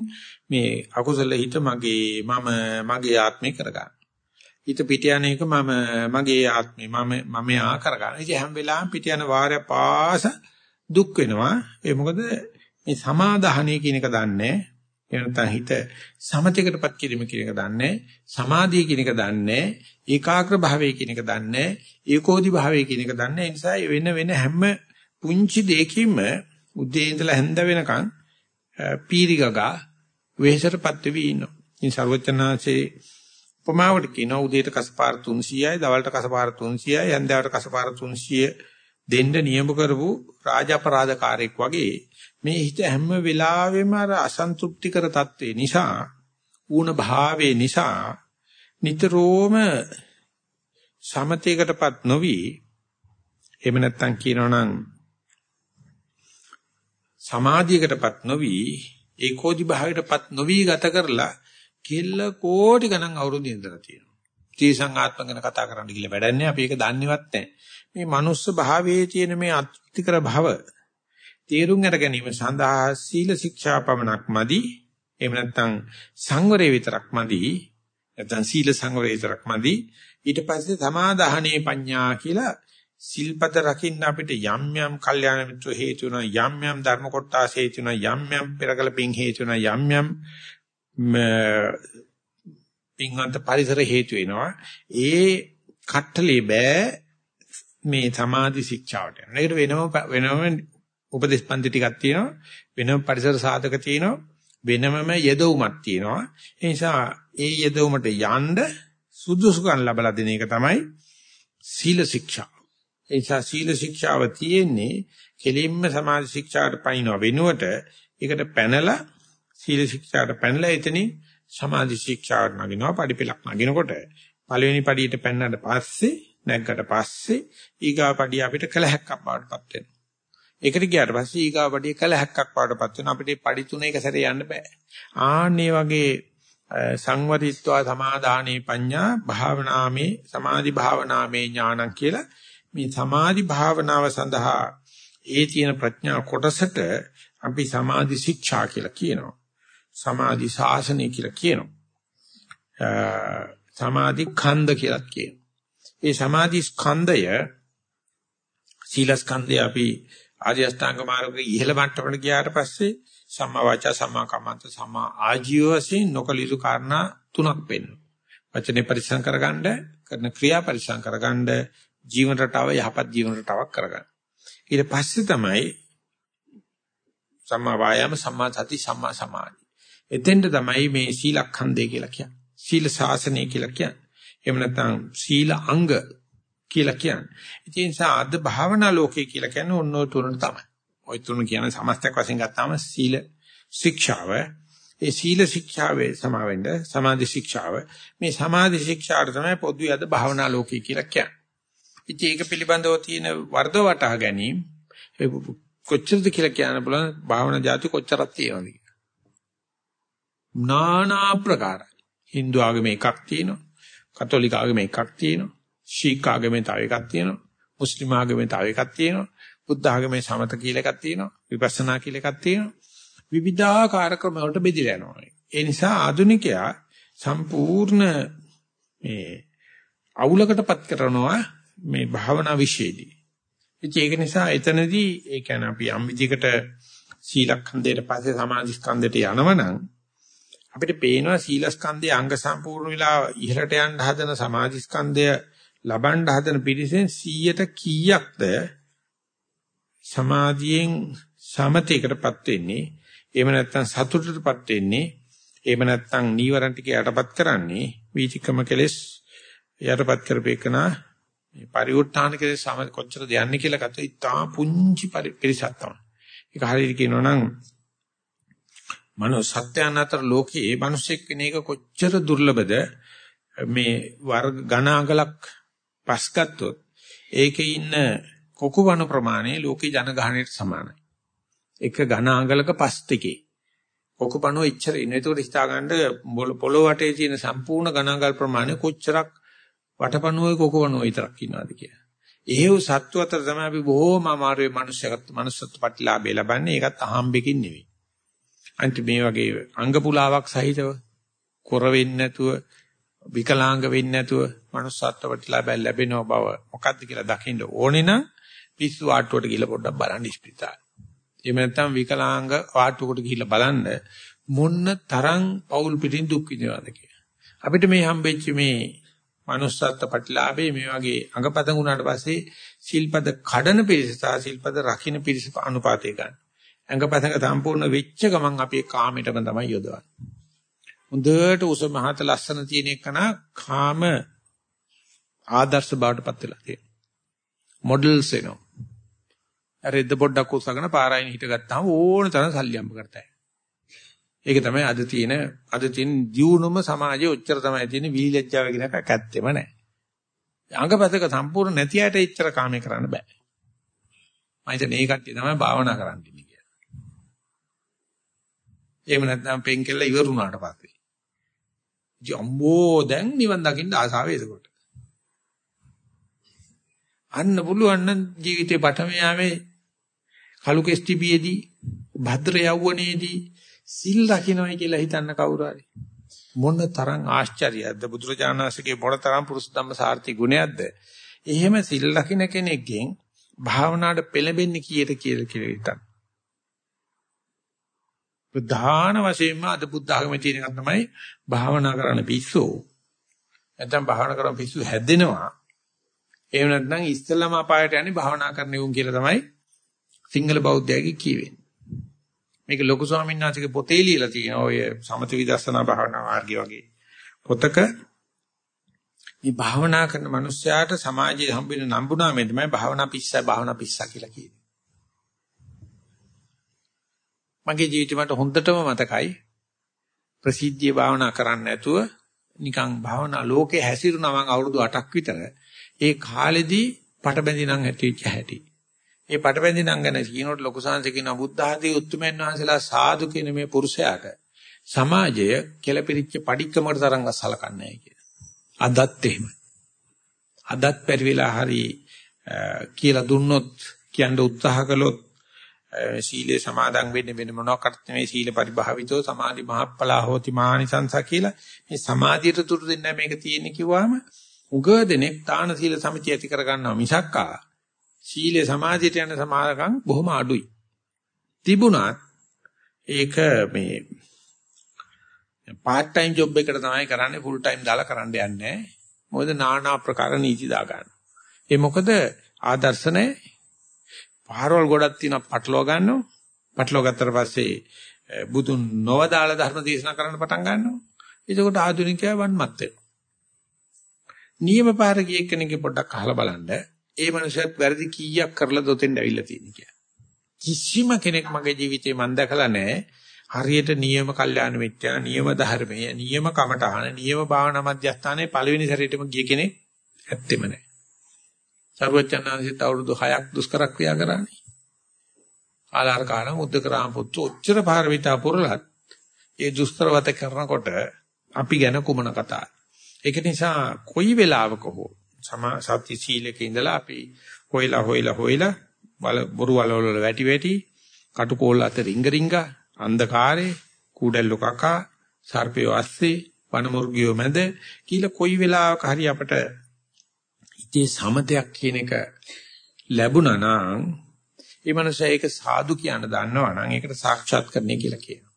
මේ අකුසල හිත මගේ මම මගේ ආත්මේ කරගන්න. හිත පිට යන එක මම මගේ ආත්මේ මම මම ආ කරගන්න. ඉතින් හැම වෙලාවෙම පිට යන වාරය පාස දුක් වෙනවා. ඒ මොකද මේ සමාදාහණය කියන එක දන්නේ එනතන හිත සමතේකටපත් කිරීම කියන එක දන්නේ සමාධිය කියන එක දන්නේ ඒකාග්‍ර භාවය කියන එක දන්නේ ඒකෝදි භාවය කියන එක දන්නේ ඒ නිසා වෙන වෙන හැම පුංචි දෙයකින්ම උදේ ඉඳලා හැන්ද වෙනකන් පීරිගගා වෙහෙසටපත් වෙවි ඉන්නවා. ඉතින් ਸਰවචනාසේ උපමාවට කියනවා උදේට කසපාර 300යි දවල්ට කසපාර 300යි හැන්දෑවට කසපාර 300 දෙන්න නියම කරපු රාජ අපරාධකාරයෙක් වගේ මේ හිත හැම වෙලාවෙම අර අසන්තුෂ්ටිකර තත්වේ නිසා ඌණ භාවයේ නිසා නිතරම සමතේකටපත් නොවි එහෙම නැත්නම් කියනවනම් සමාධියකටපත් නොවි ඒකෝදි භාවයකටපත් නොවි ගත කරලා කෙල්ල කෝටි ගණන් අවුරුදු ඉඳලා තියෙනවා. තීසං ආත්ම ගැන කතා කරන්න කියලා වැඩන්නේ අපි ඒක දන්නේවත් නැහැ. මේ මනුස්ස භාවයේ තියෙන මේ අත්‍තිකර භව තේරුම් අර ගැනීම සඳහා සීල ශික්ෂා පමණක් මදි. එහෙම නැත්නම් සංවරය විතරක් මදි. නැත්නම් සීල සංවරය විතරක් මදි. ඊට පස්සේ සමාදාහනේ පඤ්ඤා කියලා සිල්පද රකින්න අපිට යම් යම් කල්යාණ මිත්‍ර හේතු වෙන යම් යම් ධර්ම කොටස හේතු වෙන යම් යම් පෙරකල පිං හේතු වෙන යම් යම් පිංවන්ත පරිසර හේතු වෙනවා ඒ කට්ටලේ බෑ මේ සමාධි ශික්ෂාවට. ඒකට වෙනම වෙනම උපදේශ පන්ති ටිකක් තියෙනවා. වෙනම පරිසර සාධක තියෙනවා. වෙනමම යෙදවුමක් තියෙනවා. ඒ නිසා ඒ යෙදවුමට යන්න සුදුසුකම් ලැබලා දෙන එක තමයි සීල ශික්ෂා ඒ නිසා සීල ශික්ෂාව තියෙන්නේ කෙලින්ම සමාධි ශික්ෂාවට පයින්ව වෙනුවට ඒකට පැනලා සීල ශික්ෂාවට පැනලා එතනින් සමාධි ශික්ෂාවට නගිනවා පඩිපෙලක් නගිනකොට. පළවෙනි පඩියට පැන්නට පස්සේ නැග්ගට පස්සේ ඊගා පඩිය අපිට කලහක්ක් අපවටපත් වෙනවා. ඒකට ගියාට පස්සේ ඊගාවඩිය කලහක්ක් පාඩපත් වෙන අපිට පඩි තුන එක සැරේ යන්න බෑ. ආන්නේ වගේ සංවරිත්වා සමාදානේ පඤ්ඤා භාවනාමේ සමාධි භාවනාමේ ඥානං කියලා මේ සමාධි භාවනාව සඳහා ඒ තියෙන ප්‍රඥා කොටසට අපි සමාධි ශික්ෂා කියලා කියනවා. සමාධි ශාසනය කියලා කියනවා. සමාධි ඛණ්ඩ කියලා කියනවා. ඒ සමාධි ස්කන්ධය සීල ස්කන්ධය අපි ආර්ය අෂ්ටාංග මාර්ගයේ ඉහළ මට්ටමට ගියාට පස්සේ සම්මා වාචා සම්මා කම්මන්ත සම්මා ආජීව වශයෙන් නොකලිරු කාරණා තුනක් වෙනවා. වචනේ පරිසම් කරගන්න, කරන ක්‍රියා පරිසම් කරගන්න, ජීවන රටාව යහපත් ජීවන රටාවක් කරගන්න. ඊට පස්සේ තමයි සම්මා වායාම සම්මා සති සම්මා සමාධි. එතෙන්ට තමයි මේ සීලඛණ්ඩය කියලා කියන්නේ. සීල ශාසනය කියලා කියන්නේ. එහෙම නැත්නම් සීල අංග කියලා කියන්නේ. ඒ නිසා අද භාවනා ලෝකය කියලා කියන්නේ ඔන්න ඔය තුන තමයි. ඔය තුන කියන සමස්තයක් වශයෙන් ගත්තාම සීල ශික්ෂාව ඒ සීල ශික්ෂාවේ සමාවෙන්න සමාධි ශික්ෂාව මේ සමාධි ශික්ෂාට තමයි පොදුයි අද භාවනා ලෝකය කියලා කියන්නේ. ඉතින් ඒක පිළිබඳව තියෙන වර්ධ වටහා ගැනීම කොච්චරද කියලා කියන්න බලන භාවනා જાති කොච්චරක් තියෙනවද කියලා. නානා ප්‍රකාරයි. Hindu ආගමේ එකක් තියෙනවා. කතෝලික ආගමේ එකක් තියෙනවා. ශීක් ආගමේ තව එකක් තියෙනවා. මුස්ලිම් ආගමේ තව එකක් තියෙනවා. බුද්ධ ආගමේ සමත කියලා එකක් තියෙනවා. විපස්සනා කියලා එකක් තියෙනවා. විවිධාකාර ක්‍රම වලට බෙදලා යනවා. ඒ නිසා ආධුනිකයා සම්පූර්ණ මේ අවුලකටපත් කරනවා මේ භාවනා විශ්යේදී. ඉතින් ඒක නිසා එතනදී ඒ කියන්නේ අපි යම් විදිහකට සීලස්කන්ධයට පස්සේ සමාධිස්කන්ධයට යනවනම් අපිට පේනවා සීලස්කන්ධයේ අංග සම්පූර්ණ වෙලා ඉහළට යන්න හදන සමාධිස්කන්ධය ලබන්න හදන පිරිසෙන් 100ට කීයක්ද සමාධියෙන් සමතේකටපත් වෙන්නේ? එහෙම නැත්නම් සතුටටපත් වෙන්නේ? එහෙම නැත්නම් නීවරණ ටික යටපත් කරන්නේ? වීතිකම කෙලෙස් යටපත් කරපේකනා මේ පරිවෘත්තාන කෙලෙස් සම කොච්චරද යන්නේ කියලා කතා ඉතා පුංචි පරිසක් තමයි. ඒක හරියට කියනවා නම් මනෝ සත්‍යයන් අතර ලෝකයේ මිනිස් එක්කෙනෙක් කොච්චර දුර්ලභද? මේ වර්ග ඝනාංගලක් පස් ගත්තොත් ඒකේ ඉන්න කොකුවණු ප්‍රමාණය ලෝකේ ජනගහණයට සමානයි. එක ඝනාංගලක පස් දෙකේ. කොකුපණුව ඉච්චර ඉන්න. ඒකට හිතා ගන්න පොළොව වටේ තියෙන සම්පූර්ණ ඝනාංගල් ප්‍රමාණය කොච්චරක් වටපණුවේ කොකුපණුව විතරක් ඉන්නවද කියලා. එහෙව් සත්ව අතර තමයි අපි බොහෝම අමාරුවේ මනුෂ්‍යගත මනුස්සත්ව ප්‍රතිලාභය ලබන්නේ. ඒකත් අහම්බෙකින් නෙවෙයි. අන්ති මේ වගේ අංග පුලාවක් සහිතව කොර වෙන්නේ නැතුව විකලාංග වෙන්නේ නැතුව මනුස්සත්ව ප්‍රතිලාභය ලැබෙනව බව මොකද්ද කියලා දකින්න ඕනේ නම් පිස්සු ආට්ටුවට ගිහලා පොඩ්ඩක් බලන්න ඉස්පිතාලේ. එහෙම නැත්නම් විකලාංග වාට්ටුවකට ගිහිල්ලා බලන්න මොන්න තරම් පෞල් පිටින් දුක් විඳිනවද කියලා. අපිට මේ හම්බෙච්ච මේ manussත්ත්ව ප්‍රතිලාභේ මේ වගේ අඟපතන් වුණාට පස්සේ සිල්පද කඩන පිරිස සහ සිල්පද රකින්න පිරිස අනුපාතය ගන්න. අඟපතක සම්පූර්ණ වෙච්ච ගමන් අපි කාමයටම තමයි යොදවන්නේ. හොඳට උස මහත ලස්සන තියෙන එකන කාම ආදර්ශ බවට පත් වෙලා තියෙනවා. මොඩල්ස් එනවා. රෙද්ද පොඩ්ඩක් උස්සගෙන පාරායින් හිටගත්තාම ඕන තරම් සල්ලි අම්බ කරතයි. ඒක තමයි අද තියෙන අද තියෙන දියුණුම සමාජයේ ඔච්චර තමයි තියෙන විලිලැජ්ජාව කියන එකක් ඇත්තෙම නැහැ. අංගපතක සම්පූර්ණ නැති අයට ඉච්චර කාමේ කරන්න බෑ. මම හිතන්නේ මේ කට්ටිය තමයි භාවනා කරන්න ඉන්නේ කියලා. එහෙම නැත්නම් පෙන් කෙල්ල ඉවරුණාට පස්සේ. ජම්බෝ දැන් නිවන් දකින්න ආසාව එතකොට. අන්න පුළුවන් නම් ජීවිතේ පටම යාමේ කලු කෙස්ටිපියේදී භද්‍ර යවුවනේදී සිල් රකින්නයි කියලා හිතන්න කවුරු හරි. මොන තරම් ආශ්චර්යයක්ද? බුදුරජාණන්සේගේ මොන තරම් පුරුෂ ධම්ම සාර්ථි ගුණයක්ද? එහෙම සිල් රකින්න කෙනෙක්ගෙන් භාවනාවට පෙළඹෙන්නේ කීයට කියලා කියලා හිතන්න. ප්‍රධාන වශයෙන්ම අද බුද්ධ ආගමේ තියෙන එක තමයි භාවනා කරන්න පිස්සු නැත්නම් භාවනා කරන පිස්සු හැදෙනවා එහෙම නැත්නම් ඉස්සෙල්ලාම අපායට යන්නේ භාවනා කරන යෝන් කියලා තමයි සිංහල බෞද්ධයගේ කියවෙන්නේ. මේක ලොකු ස්වාමීන් වහන්සේගේ පොතේ ලියලා තියෙනවා ඔය සමත විදර්ශනා භාවනා මාර්ගය වගේ. පොතක මේ භාවනා කරන මිනිස්යාට සමාජයේ හම්බෙන නම්බුනාමේ තමයි භාවනා පිස්සා භාවනා පිස්සා කියලා කියන්නේ. මගේ ජීවිතේ මට හොඳටම මතකයි ප්‍රසිද්ධිය භාවනා කරන්න නැතුව නිකන් භාවනා ලෝකේ හැසිරුණා මම අවුරුදු 8ක් විතර. ඒ කාලෙදී පටබැඳිනම් ඇතිවෙච්ච හැටි. ඒ පටබැඳිනම් ගැන කියනකොට ලොකු සංසය කියන බුද්ධ ආදී උත්තුමයන් වහන්සේලා සාදු කියන මේ පුරුෂයාට සමාජය කෙලපිරිච්ච padikkaමකට තරංග සලකන්නේ නැහැ කියලා. අදත් එහෙම. අදත් පරිවිලා හරි කියලා දුන්නොත් කියන්න උත්සාහ කළොත් සීලේ සමාදන් වෙන්නේ වෙන මොනවාකට නෙමෙයි සීල පරිභාවිතෝ සමාධි මහප්පලා හෝති මානිසංස කියලා මේ සමාධියට තුරු දෙන්න මේක තියෙන්නේ කිව්වම උග දෙනෙක් දාන සීල සමිතිය ඇති කර ගන්නවා මිසක්කා සීලේ සමාධියට යන සමාදකම් බොහොම අඩුයි තිබුණත් ඒක මේ part time job එකකට තමයි කරන්නේ full time දාලා කරන්න යන්නේ මොකද নানা ආකාර නීති දා ගන්න. ඒ මොකද ආදර්ශ නැහැ. පාරවල් ගොඩක් තියෙනවා පටලවා ගන්නවා. පටලවා ගත්තට පස්සේ බුදුන් නොවදාලා ධර්ම දේශනා කරන්න පටන් ගන්නවා. එතකොට ආධුනිකයා වන්මත් වෙනවා. නියම පාර ගිය කෙනෙක්ගේ පොඩ්ඩක් අහලා බලන්න. ඒ මනුස්සයත් වැරදි කීයක් කරලා දොතෙන් ඇවිල්ලා තියෙන කියලා. කිසිම කෙනෙක් මගේ ජීවිතේ මම දැකලා නැහැ. හරියට නියම කල්යාණ මිත්‍යා, නියම ධර්මයේ, නියම කමඨාන, නියම භාවනා මධ්‍යස්ථානයේ පළවෙනි සැරේටම ගිය කෙනෙක් ඇත්තෙම නැහැ. සර්වචන්නාංශිත අවුරුදු 6ක් දුෂ්කර ක්‍රියා කරානේ. ආලාර කාණ මුද්දකරාම පුතු උච්චර පාරමිතා පුරලත් ඒ දුෂ්කරවත කරනකොට අපි ගැන කුමන කතාවක්. ඒක නිසා කොයි වෙලාවක හෝ සත්‍ය සීලක ඉඳලා අපි හොයලා හොයලා හොයලා බල බොරු වලවල වැටි වැටි කටුකෝල් අතර රිංග රිංගා අන්ධකාරේ කුඩැල්ලු කකා සර්පය ඇස්සේ වනමුර්ගියෝ මැද කියලා කොයි වෙලාවක හරි අපට ඉතේ සමතයක් කියන එක ලැබුණා නම් ඒ මනුස්සයා ඒක සාදු කියන දන්නවා නම් ඒකට සාක්ෂාත් කරන්නේ කියලා කියනවා.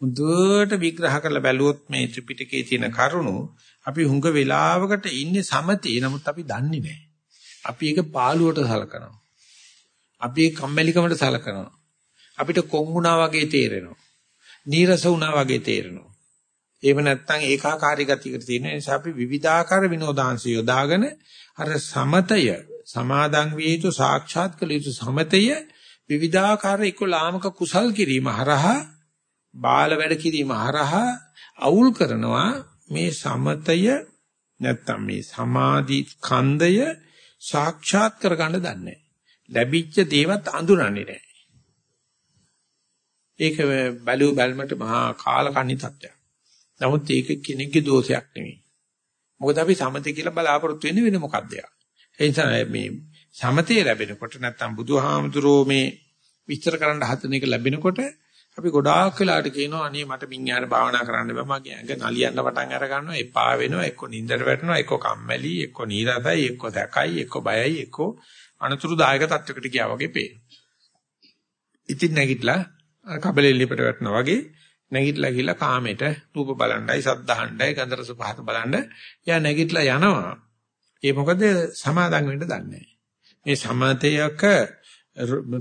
මුදුවට විග්‍රහ කරලා බැලුවොත් මේ ත්‍රිපිටකයේ තියෙන කරුණු අපි හුඟ වෙලාවකට ඉන්නේ සමතේ නමුත් අපි දන්නේ නැහැ. අපි ඒක පාළුවට සලකනවා. අපි ඒක කම්මැලිකමට සලකනවා. අපිට කොංගුණා වගේ තේරෙනවා. නීරස වුණා වගේ තේරෙනවා. එහෙම නැත්නම් ඒකාකාරී ගතියකට තියෙන නිසා අපි විවිධාකාර විනෝදාංශ යොදාගෙන අර සමතය සමාදන් විය යුතු සාක්ෂාත් කළ යුතු සමතය විවිධාකාර එක්ලාමක කුසල් කිරීම හරහා බාල වැඩ කිරීම හරහා අවුල් කරනවා මේ සමතය නැත්තම් මේ සමාධි ඛණ්ඩය සාක්ෂාත් කරගන්න දන්නේ ලැබිච්ච දේවත් අඳුරන්නේ නැහැ. ඒක බැලුව බැලමට මහා කාලකන්ණි තත්ත්වයක්. නමුත් ඒක කෙනෙක්ගේ දෝෂයක් නෙවෙයි. මොකද අපි සමතේ කියලා බලාපොරොත්තු වෙන්නේ වෙන මොකක්ද යා. ඒ නිසා මේ සමතේ ලැබෙනකොට නැත්තම් බුදුහාමුදුරෝ මේ විස්තර කරන්න හදන එක ලැබෙනකොට අපි ගොඩාක් වෙලාට කියනවා අනේ මට මිඤ්ඤාණ භාවනා කරන්න බෑ. මගේ ඇඟ නලියන්න පටන් අර ගන්නවා. එපා වෙනවා. එක්ක නින්දට වැටෙනවා. එක්ක කම්මැලි. එක්ක නීරසයි. එක්ක දැකයි එක්ක බයයි. එක්ක අනතුරුදායක තත්වයකට ගියා වගේ පේනවා. ඉතින් නැගිටලා කබලෙ ලිපට වැටෙනවා වගේ නැගිටලා ගිහලා කාමෙට රූප බලණ්ඩයි සද්ධාහණ්ඩයි ගන්ධ රස පහත බලන්න. යා නැගිටලා යනවා. ඒ මොකද සමාදම් වෙන්න දන්නේ මේ සමතයක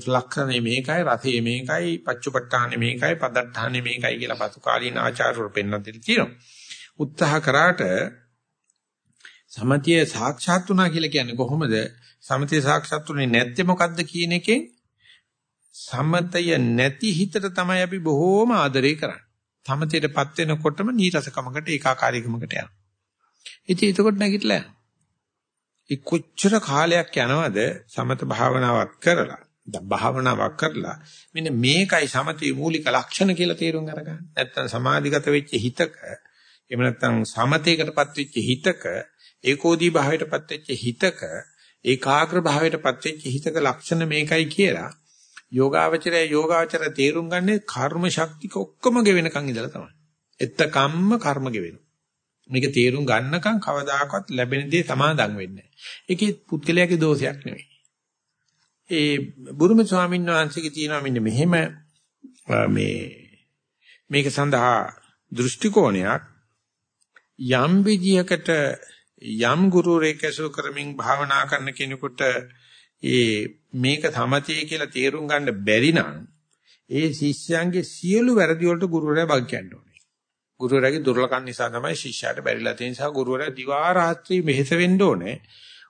ලක්ෂණේ මේකයි රතේ මේකයි පච්චපට්ඨානේ මේකයි පදට්ඨානේ මේකයි කියලා පසු කාලීන ආචාර්යවරු පෙන්වන්න දෙලා තියෙනවා. උත්සාහ කරාට සමතිය සාක්ෂාත් වුණා කියලා කියන්නේ කොහොමද? සමතිය සාක්ෂාත් වුණේ නැත්තේ මොකද්ද කියන එකෙන් සමතය නැති හිතට තමයි අපි බොහෝම ආදරේ කරන්නේ. සමතයටපත් වෙනකොටම නීරසකමකට ඒකාකාරීකමකට යනවා. ඉතින් ඒකකොට නැගිටලා යනවා. ඒ කොච්චර කාලයක් යනවද සමත භාවනාවක් කරලා භාවනාවක් කරලා මෙන්න මේකයි සමතේ මූලික ලක්ෂණ කියලා තේරුම් අරගන්න. නැත්තම් සමාධිගත වෙච්ච හිතක එහෙම නැත්තම් සමතේකටපත් වෙච්ච හිතක ඒකෝදී භාවයටපත් වෙච්ච හිතක ඒකාග්‍ර භාවයටපත් වෙච්ච හිතක ලක්ෂණ මේකයි කියලා යෝගාවචරය යෝගාවචර තේරුම් ගන්නේ කර්ම ශක්තික ඔක්කොම ගෙවෙනකන් ඉඳලා තමයි. එත්තකම්ම කර්ම ගෙවෙනවා. මේක තේරුම් ගන්නකම් කවදාකවත් ලැබෙන දේ සමාදන් වෙන්නේ නැහැ. ඒකේ පුද්ගලයාගේ දෝෂයක් නෙවෙයි. ඒ බුරුම ස්වාමීන් වහන්සේගේ තියෙනවා මෙන්න මෙහෙම මේ මේක සඳහා දෘෂ්ටි කෝණයක් යම් විදියකට යම් ගුරු රේකසු කරමින් භාවනා කරන කෙනෙකුට ඒ මේක සමතේ කියලා තේරුම් ගන්න බැරි නම් ඒ ශිෂ්‍යයන්ගේ සියලු වැරදි වලට ගුරුවරයා බග් කියන්න ඕනේ. ගුරුවරයාගේ දුර්ලකම් නිසා තමයි ශිෂ්‍යයාට බැරිලා තියෙන නිසා ගුරුවරයා දිවා රාත්‍රී මෙහෙස වෙන්න ඕනේ.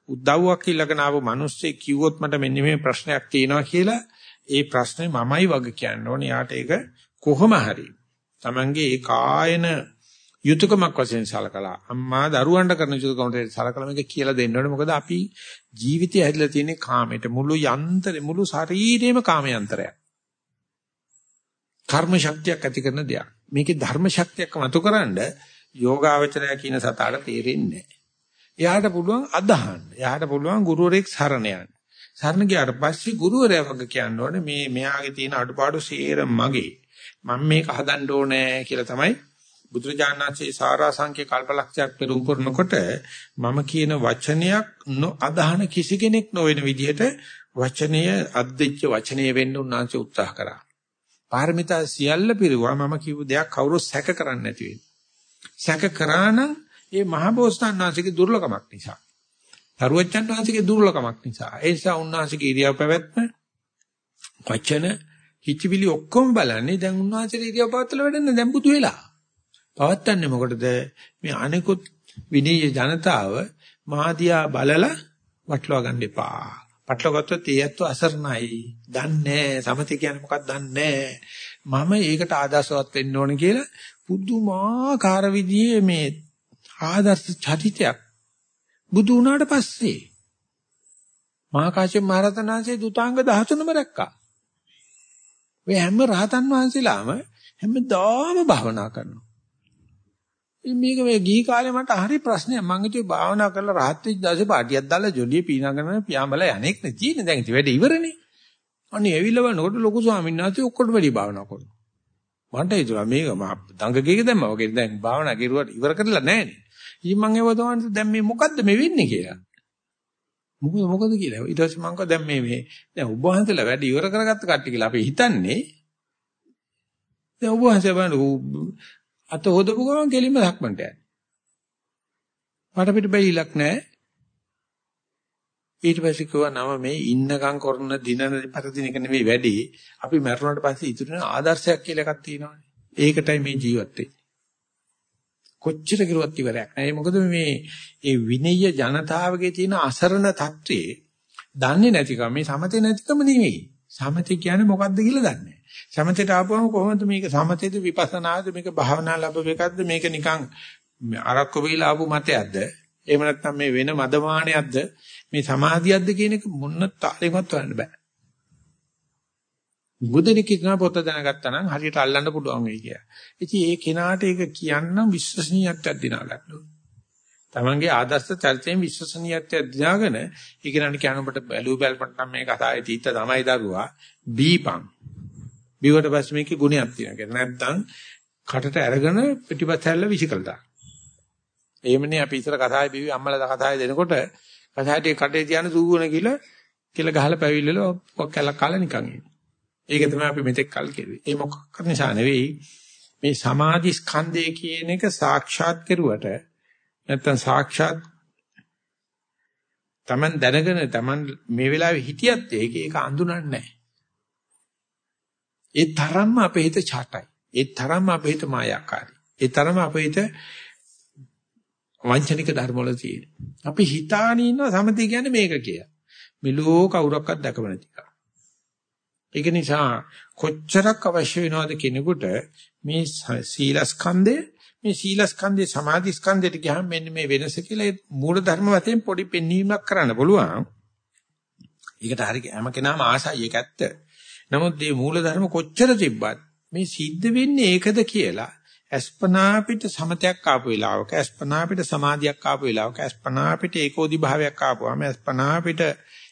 උද්දව්වක් ඉල්ලගෙන ආව මිනිස්සේ කිව්වොත් මට මෙන්න මේ ප්‍රශ්නයක් තියෙනවා කියලා ඒ ප්‍රශ්නේ මමයි වග කියන්න ඕනේ. යාට ඒක කොහොම හරි Tamange ඒ කායන යුතුයකමක් වශයෙන් සලකලා අම්මා දරුවන්ට කරන යුතුයකමට සලකලා මේක කියලා දෙන්න ඕනේ මොකද අපි ජීවිතය හැදලා තියෙන්නේ කාමයට මුළු යන්ත්‍රේ මුළු ශරීරෙම කාම යන්ත්‍රයක් කර්ම ශක්තියක් ඇති කරන දෙයක් මේකේ ධර්ම ශක්තියක් මතුකරනද යෝගාවචරය කියන සතාට තේරෙන්නේ නැහැ. එයාට පුළුවන් අදහන්න. එයාට පුළුවන් ගුරුවරයෙක් සරණ යන්න. සරණ ගියාට පස්සේ ගුරුවරයා වගේ කියන්න ඕනේ මේ මෙයාගේ තියෙන අඩුපාඩු සේර මගේ. මම මේක හදන්න ඕනේ කියලා තමයි බුදුරජාණන්සේ සාරාංශික කල්පලක්ෂයක් පෙරම් කරනකොට මම කියන වචනයක් අදහන කිසි කෙනෙක් නොවන විදිහට වචනය අද්දිච්ච වචනය වෙන්න උන්වහන්සේ උත්සාහ කරා. පාරමිතා සියල්ල පිරුවා මම කියපු දෙයක් කවුරු සැක කරන්නේ නැති වෙන්නේ. සැක කරා නම් ඒ මහබෝසතාණන්සේගේ දුර්ලභමක් නිසා. තරුවච්චන් වහන්සේගේ දුර්ලභමක් නිසා. ඒ නිසා උන්වහන්සේගේ ඉරියව් පැවැත්ම වචන හිතවිලි ඔක්කොම බලන්නේ දැන් උන්වහන්සේගේ ඉරියව් පවත්වල වැඩන්නේ දැන් බුදු වෙලා. පවත්න්නේ මොකටද? මේ අනිකුත් විනීය ජනතාව මහදියා බලලා වටලවා ගන්න එපා. පටලව ගත්තොත් ඒ ඇත්ත අසරණයි. දන්නේ සමති කියන්නේ මොකක්ද දන්නේ මම ඒකට ආදර්ශවත් වෙන්න ඕනේ කියලා පුදුමාකාර විදිහේ මේ ආදර්ශ චරිතයක් බුදු වුණාට පස්සේ මහා කාශ්‍යප මහ රහතන් වහන්සේ දුතාංග 13ම රැක්කා. ඔය හැම රහතන් වහන්සේලාම හැමදාම භාවනා කරනවා. මේක මේ ගිහි කාලේ මට හරි ප්‍රශ්නයක්. මං හිතුවේ භාවනා කරලා rahat වෙච්ච දවසේ පාටියක් දාලා ජොලිය පීනගෙන පියාඹලා යන්නේක් නේ තියෙන්නේ. දැන් ඉතින් වැඩ ඉවරනේ. අනේ ඇවිල්ලා බලනකොට ලොකු ස්වාමීන් වහන්සේ ඔක්කොටම වැඩි භාවනා කරනවා. මන්ට හිතුවා මේක දඟකේක දැම්මා වගේ දැන් භාවනා කරුවාට ඉවර කරලා නැහනේ. ඉතින් මං ඒව තමයි දැන් මේ මොකද්ද මේ වෙන්නේ කියලා. මොකද මොකද කියලා. ඊට පස්සේ මං කිව්වා දැන් මේ මේ දැන් ඔබ වහන්සේලා වැඩ ඉවර කරගත්ත කට්ටිය කියලා අපි හිතන්නේ. දැන් ඔබ වහන්සේ බලන්න අත හොදපු ගමන් කෙලින්ම ධක්මන්ට යන්නේ. මට පිට බැලිලක් නැහැ. ඊට පස්සේ කිව්වා නම මේ ඉන්නකම් කරන දින පරිදින එක නෙවෙයි වැඩි. අපි මැරුණාට පස්සේ ඉතුරු වෙන ආදර්ශයක් කියලා එකක් තියෙනවානේ. ඒකටයි මේ ජීවත් වෙන්නේ. කොච්චර කිරුවත් ඉවරයක් නෑ. මොකද මේ ඒ විනය ජනතාවගේ තියෙන අසරණ తත්වයේ දන්නේ නැතිකම මේ සමතේ නැතිකම නෙවෙයි. සමතේ කියන්නේ මොකද්ද කියලා දන්නේ නෑ. සමතේට ආපුවම කොහොමද මේක සමතේද විපස්සනාද මේක භාවනා ලැබෙව එකක්ද මේක නිකන් අරක්කු බීලා ආපු මතයක්ද? එහෙම නැත්නම් මේ වෙන මදමාණයක්ද? මේ සමාධියක්ද කියන එක මොන්න තාලෙකවත් හොයන්න බෑ. බුදුනේ කියන පොත දැනගත්තා නම් හරියට අල්ලන්න පුළුවන් වෙයි කියලා. ඉතින් ඒ කෙනාට ඒක කියන්න විශ්වසනීයත්වයක් දිනා ගන්න ඕනේ. තමන්ගේ ආදර්ශ චරිතයෙන් විශ්වසනීයත්වයක් දිනාගෙන ඒ කෙනාට කියන ඔබට බැලු බැලපට නම් මේ කතාවේ තීත්ත තමයි දරුවා බීපං. බිවට පස්සේ මේකේ ගුණයක් තියෙනවා කියලා. නැත්තම් කටට අරගෙන පිටිපස්ස හැල්ල විසිකල දාන. එහෙමනේ අපි ඉතල කතාවේ බිවි අම්මලා කතාවේ දෙනකොට කතාවේ කටේ තියන සූවන කියලා කියලා ගහලා පැවිල්ලල කැල කල නිකන් ඉන්නේ. ඒක තමයි අපි මෙතෙක් කල් කෙරුවේ. ඒ මොකක් නිසා නෙවෙයි මේ සමාධි ස්කන්ධය කියන එක සාක්ෂාත් කරුවට නැත්තම් සාක්ෂාත් Taman දැනගෙන Taman මේ වෙලාවේ හිටියත් ඒක ඒක අඳුනන්නේ නැහැ. ඒ තරම්ම අපේ හිත ඡාටයි. ඒ තරම්ම අපේ හිත මායාකාරී. ඒ තරම්ම අපේ හිත වංචනික ධර්ම වල තියෙන. අපි හිතාන ඉන්න සමතය කියන්නේ මේක කියලා. මෙලෝ කවුරක්වත් දැකව නැති එක. ඒක නිසා කොච්චරක් අවශ්‍ය වෙනවද කෙනෙකුට මේ සීලස්කන්ධය මේ සීලස්කන්ධේ සමාධිස්කන්ධයට ගියාම මෙන්න මේ වෙනස කියලා මූල ධර්ම වශයෙන් පොඩි පෙන්වීමක් කරන්න පුළුවන්. ඒකට හරි හැම කෙනාම ආසයි ඒක ඇත්ත. නමුත් මේ මූල ධර්ම කොච්චර තිබ්බත් මේ සිද්ධ වෙන්නේ ඒකද කියලා අස්පනා පිට සමතයක් ආපු වෙලාවක අස්පනා පිට සමාධියක් ආපු වෙලාවක අස්පනා පිට ඒකෝදි භාවයක් ආපුවාම අස්පනා පිට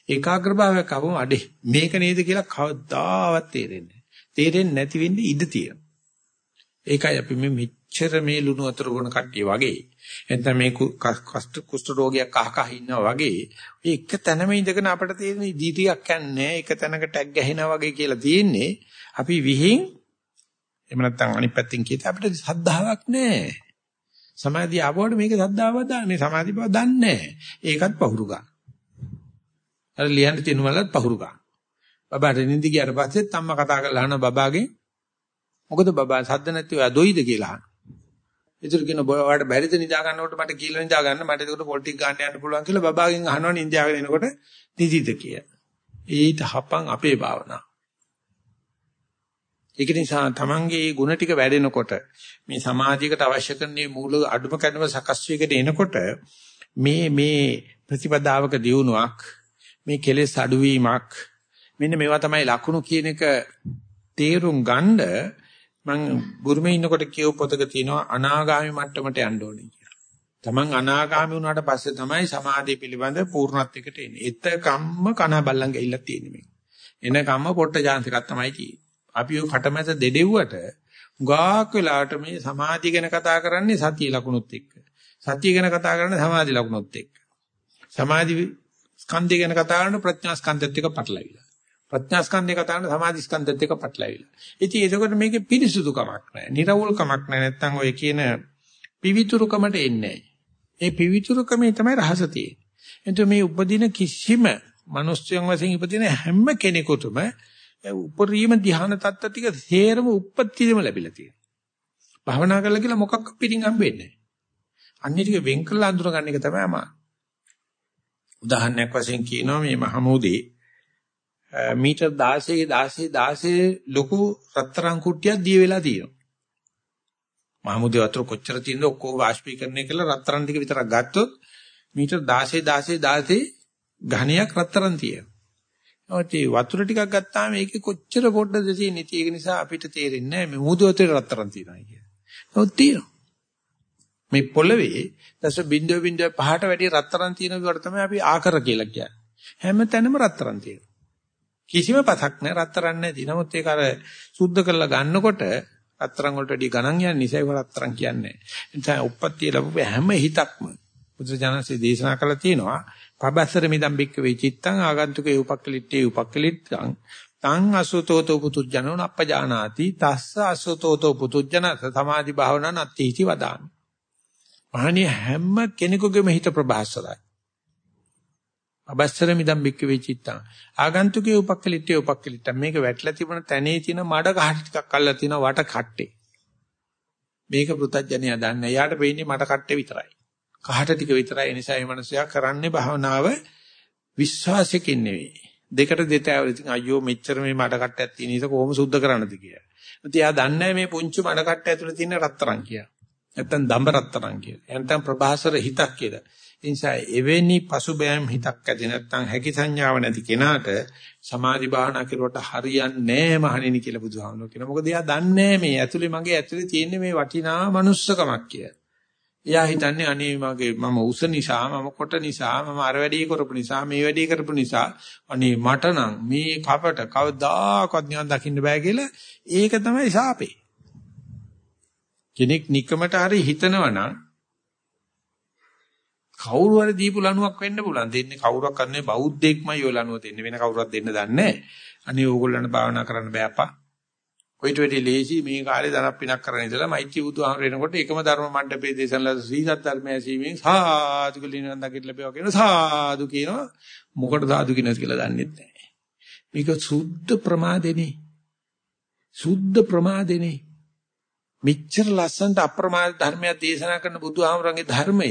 ඒකාග්‍රභාවයක් ආවම අඩේ මේක නේද කියලා කවදාවත් තේරෙන්නේ නැහැ. තේරෙන්නේ නැති වෙන්නේ ඉඩ තියෙනවා. ඒකයි අපි මේ මෙච්චර මේ ලුණු වතුර බොන කට්ටිය වගේ එතන මේ කුෂ්ඨ කුෂ්ඨ රෝගියක් කහ කහ ඉන්නවා වගේ එක තැනම ඉඳගෙන අපිට තියෙන දීතියක් යන්නේ එක තැනක ටැග් ගැහෙනා වගේ කියලා තියෙන්නේ අපි විහිං එහෙම නැත්නම් අනිත් පැත්තෙන් කියත අපිට සද්ධාාවක් නැහැ සමාධිය ආවොත් මේක සද්ධාව දාන්නේ සමාධි බව දන්නේ නැහැ ඒකත් පහුරු ගන්න අර ලියන්න තියෙන වලත් පහුරු ගන්න. බබාට නිදි ගියාට පස්සෙත් අම්මා කතා කරලා අහන බබාගෙන් මොකද බබා සද්ද නැති ඔයා දොයිද කියලා අහන. ඉතින් කියන ඔයාලට බැරිද නිදා ගන්නකොට මට කියලා නිදා ගන්න මට ඒකට පොලිටික් ගන්න යන්න පුළුවන් කියලා බබාගෙන් අහනවනේ ඉන්දියාවෙන් එනකොට නිදිද කියලා. ඊට හපන් අපේ භාවනාව. ඒක නිසා තමන්ගේ ගුණ ටික වැඩෙනකොට මේ සමාධියකට අවශ්‍ය කරන මූල අඩුම කැඩුම සකස් වීකට එනකොට මේ මේ ප්‍රතිපදාවක දියුණුවක් මේ කෙලෙස් අඩුවීමක් මෙන්න මේවා තමයි ලකුණු කියන එක තේරුම් ගන්න මම බුරුමේ ඉන්නකොට කියව පොතක තියෙනවා අනාගාමි මට්ටමට යන්න ඕනේ කියලා. Taman අනාගාමි වුණාට පස්සේ තමයි සමාධිය පිළිබඳ පූර්ණත්වයකට එන්නේ. එතකම්ම කන බල්ලන් ගිහිල්ලා තියෙන්නේ මේ. එනකම්ම පොට්ට chance එකක් තමයි තියෙන්නේ. අපි ඔය කටමැද දෙඩෙව්වට ගාක් වෙලාවට මේ සමාධිය ගැන කතා කරන්නේ සතිය ලකුණුත් එක්ක. සතිය ගැන කතා කරන්නේ සමාධි ලකුණුත් එක්ක. සමාධි ස්කන්ධය ගැන කතා කරන ප්‍රඥා ස්කන්ධයත් එක්ක පටලවිලා. ප්‍රඥා ස්කන්ධය කතා කරන සමාධි ස්කන්ධයත් එක්ක පටලවිලා. ඉතින් ඒකකොට මේකේ පිරිසුදුකමක් නැහැ. නිර්වුල්කමක් නැහැ. නැත්තම් ඔය කියන පිවිතුරුකමට එන්නේ ඒ පිවිතුරුකමේ තමයි රහස තියෙන්නේ. එතකොට මේ උපදින කිසිම මිනිස්යන් වශයෙන් උපදින හැම කෙනෙකුටම උපරිම ධ්‍යාන තත්ත්ව ටික තේරම උප්පත්තියම ලැබිලා තියෙනවා. භවනා කරලා කියලා මොකක් පිටින් හම්බෙන්නේ නැහැ. අන්නේ ටික වෙන් කළා අඳුර ගන්න එක තමයි අමාරු. උදාහරණයක් වශයෙන් කියනවා මේ මහමෝදේ මීටර් 16 16 16 ලොකු රත්තරන් කුට්ටියක් දිය වෙලා තියෙනවා. මහමෝදේ වතුර කොච්චර තියෙනද ඔක්කොම වාෂ්පීකරණය කළා රත්තරන් ටික විතරක් ගත්තොත් මීටර් 16 16 16 ඝණයක් රත්තරන් තියෙනවා. ඔතේ වතුර ටිකක් ගත්තාම ඒකේ කොච්චර පොඩ්ඩද තියෙන්නේ. ඒක නිසා අපිට තේරෙන්නේ නැහැ මේ මුහුදු වතුරේ රත්තරන් තියෙනවා කියලා. ඔව් තියෙනවා. මේ පොළවේ දස බින්දුව බින්දුව පහට වැඩි රත්තරන් තියෙන විතර තමයි අපි ආකර කියලා කියන්නේ. හැම තැනම රත්තරන් තියෙනවා. කිසිම පතක් නැහැ රත්තරන් නැති. නමුත් ඒක අර සුද්ධ කරලා ගන්නකොට රත්තරන් වලට වැඩි ගණන් යන නිසා ඒක රත්තරන් කියන්නේ. එතන උප්පත්තිය ලැබුව හැම හිතක්ම බුදුජානසී දේශනා කළා තියෙනවා. පබස්සර මිදම් බික්ක වේ චිත්තං ආගන්තුකේ උපක්කලිට්ඨේ උපක්කලිට්ඨං තං අසුතෝතෝ පුතුජනෝ නප්පජානාති තස්ස අසුතෝතෝ පුතුජන සමාධි භාවනා නත්තිති වදාමි මහණිය හැම කෙනෙකුගේම හිත ප්‍රබහස්සරයි. අබස්සර මිදම් බික්ක වෙචිත්තං. ආගන්තුකේ උපක්කලිට්ඨේ උපක්කලිට්ඨ මේක වැටලා තිබුණ තැනේ තියෙන මඩ කහට ටිකක් අල්ලලා තියෙන වට කට්ටේ. මේක පෘතජ්ජනයා දන්නේ. යාට වෙන්නේ මඩ කට්ටේ විතරයි. කහට ටික විතරයි. ඒ නිසා මේ මිනිසයා කරන්නේ භාවනාව විශ්වාසයෙන් නෙවෙයි. දෙකට දෙතෑවල ඉතින් අයියෝ මෙච්චර මේ මඩ කට්ටයක් තියෙන නිසා කොහොම සුද්ධ කරන්නද කියලා. ඉතින් එයා දන්නේ මේ පුංචි මඩ කට්ට ඇතුලේ තියෙන රත්තරන් කියලා. නැත්තම් දඹරත්තරන් කියලා. නැත්තම් ප්‍රභාසර හිතක් කියලා. ඒ නිසා එවැනි පසුබෑම් හිතක් ඇති නැත්තම් හැකි සංඥාව නැති කෙනාට සමාධි භාවනා කරුවට හරියන්නේ නැහැ මහණෙනි කියලා බුදුහාමුදුරුවෝ කියනවා. මොකද එයා දන්නේ මේ ඇතුලේ මගේ ඇතුලේ තියෙන මේ වටිනා manussකමක් කියලා. එයා හිතන්නේ අනේ මගේ මම උස නිසා මම කොට නිසා මම අර වැඩේ කරපු නිසා මේ වැඩේ කරපු නිසා අනේ මට නම් මේ කපට කවදාකවත් නිවන් දකින්න බෑ කියලා ඒක තමයි සාපේ. කෙනෙක් නිකමට හරි හිතනවනම් කවුරු හරි දීපු ලණුවක් වෙන්න පුළුවන්. දෙන්නේ කවුරක් කරන්නේ බෞද්ධෙක්මයි ඔය ලණුව දෙන්නේ වෙන කවුරුවත් දෙන්න දන්නේ නැහැ. අනේ ඕගොල්ලන්ට භාවනා කරන්න බෑ අප්පා. ඔයිට වෙටි ලේසි මේ කාලේ ධනක් පිනක් කරගෙන ඉඳලා මෛත්‍රී බුදුහාමර එනකොට එකම ධර්ම මණ්ඩපයේ දේශනලා සීසත් ධර්මය ඇසීමෙන් සාදු කියලා නන්දකිට ලැබෙවා කියන සාදු කියනවා මොකටද සාදු කියනස් කියලා දන්නේ නැහැ. මේක සුද්ධ ප්‍රමාදෙනේ. සුද්ධ ප්‍රමාදෙනේ. මෙච්චර ලස්සනට අප්‍රමාද ධර්මයක් දේශනා කරන බුදුහාමරගේ ධර්මය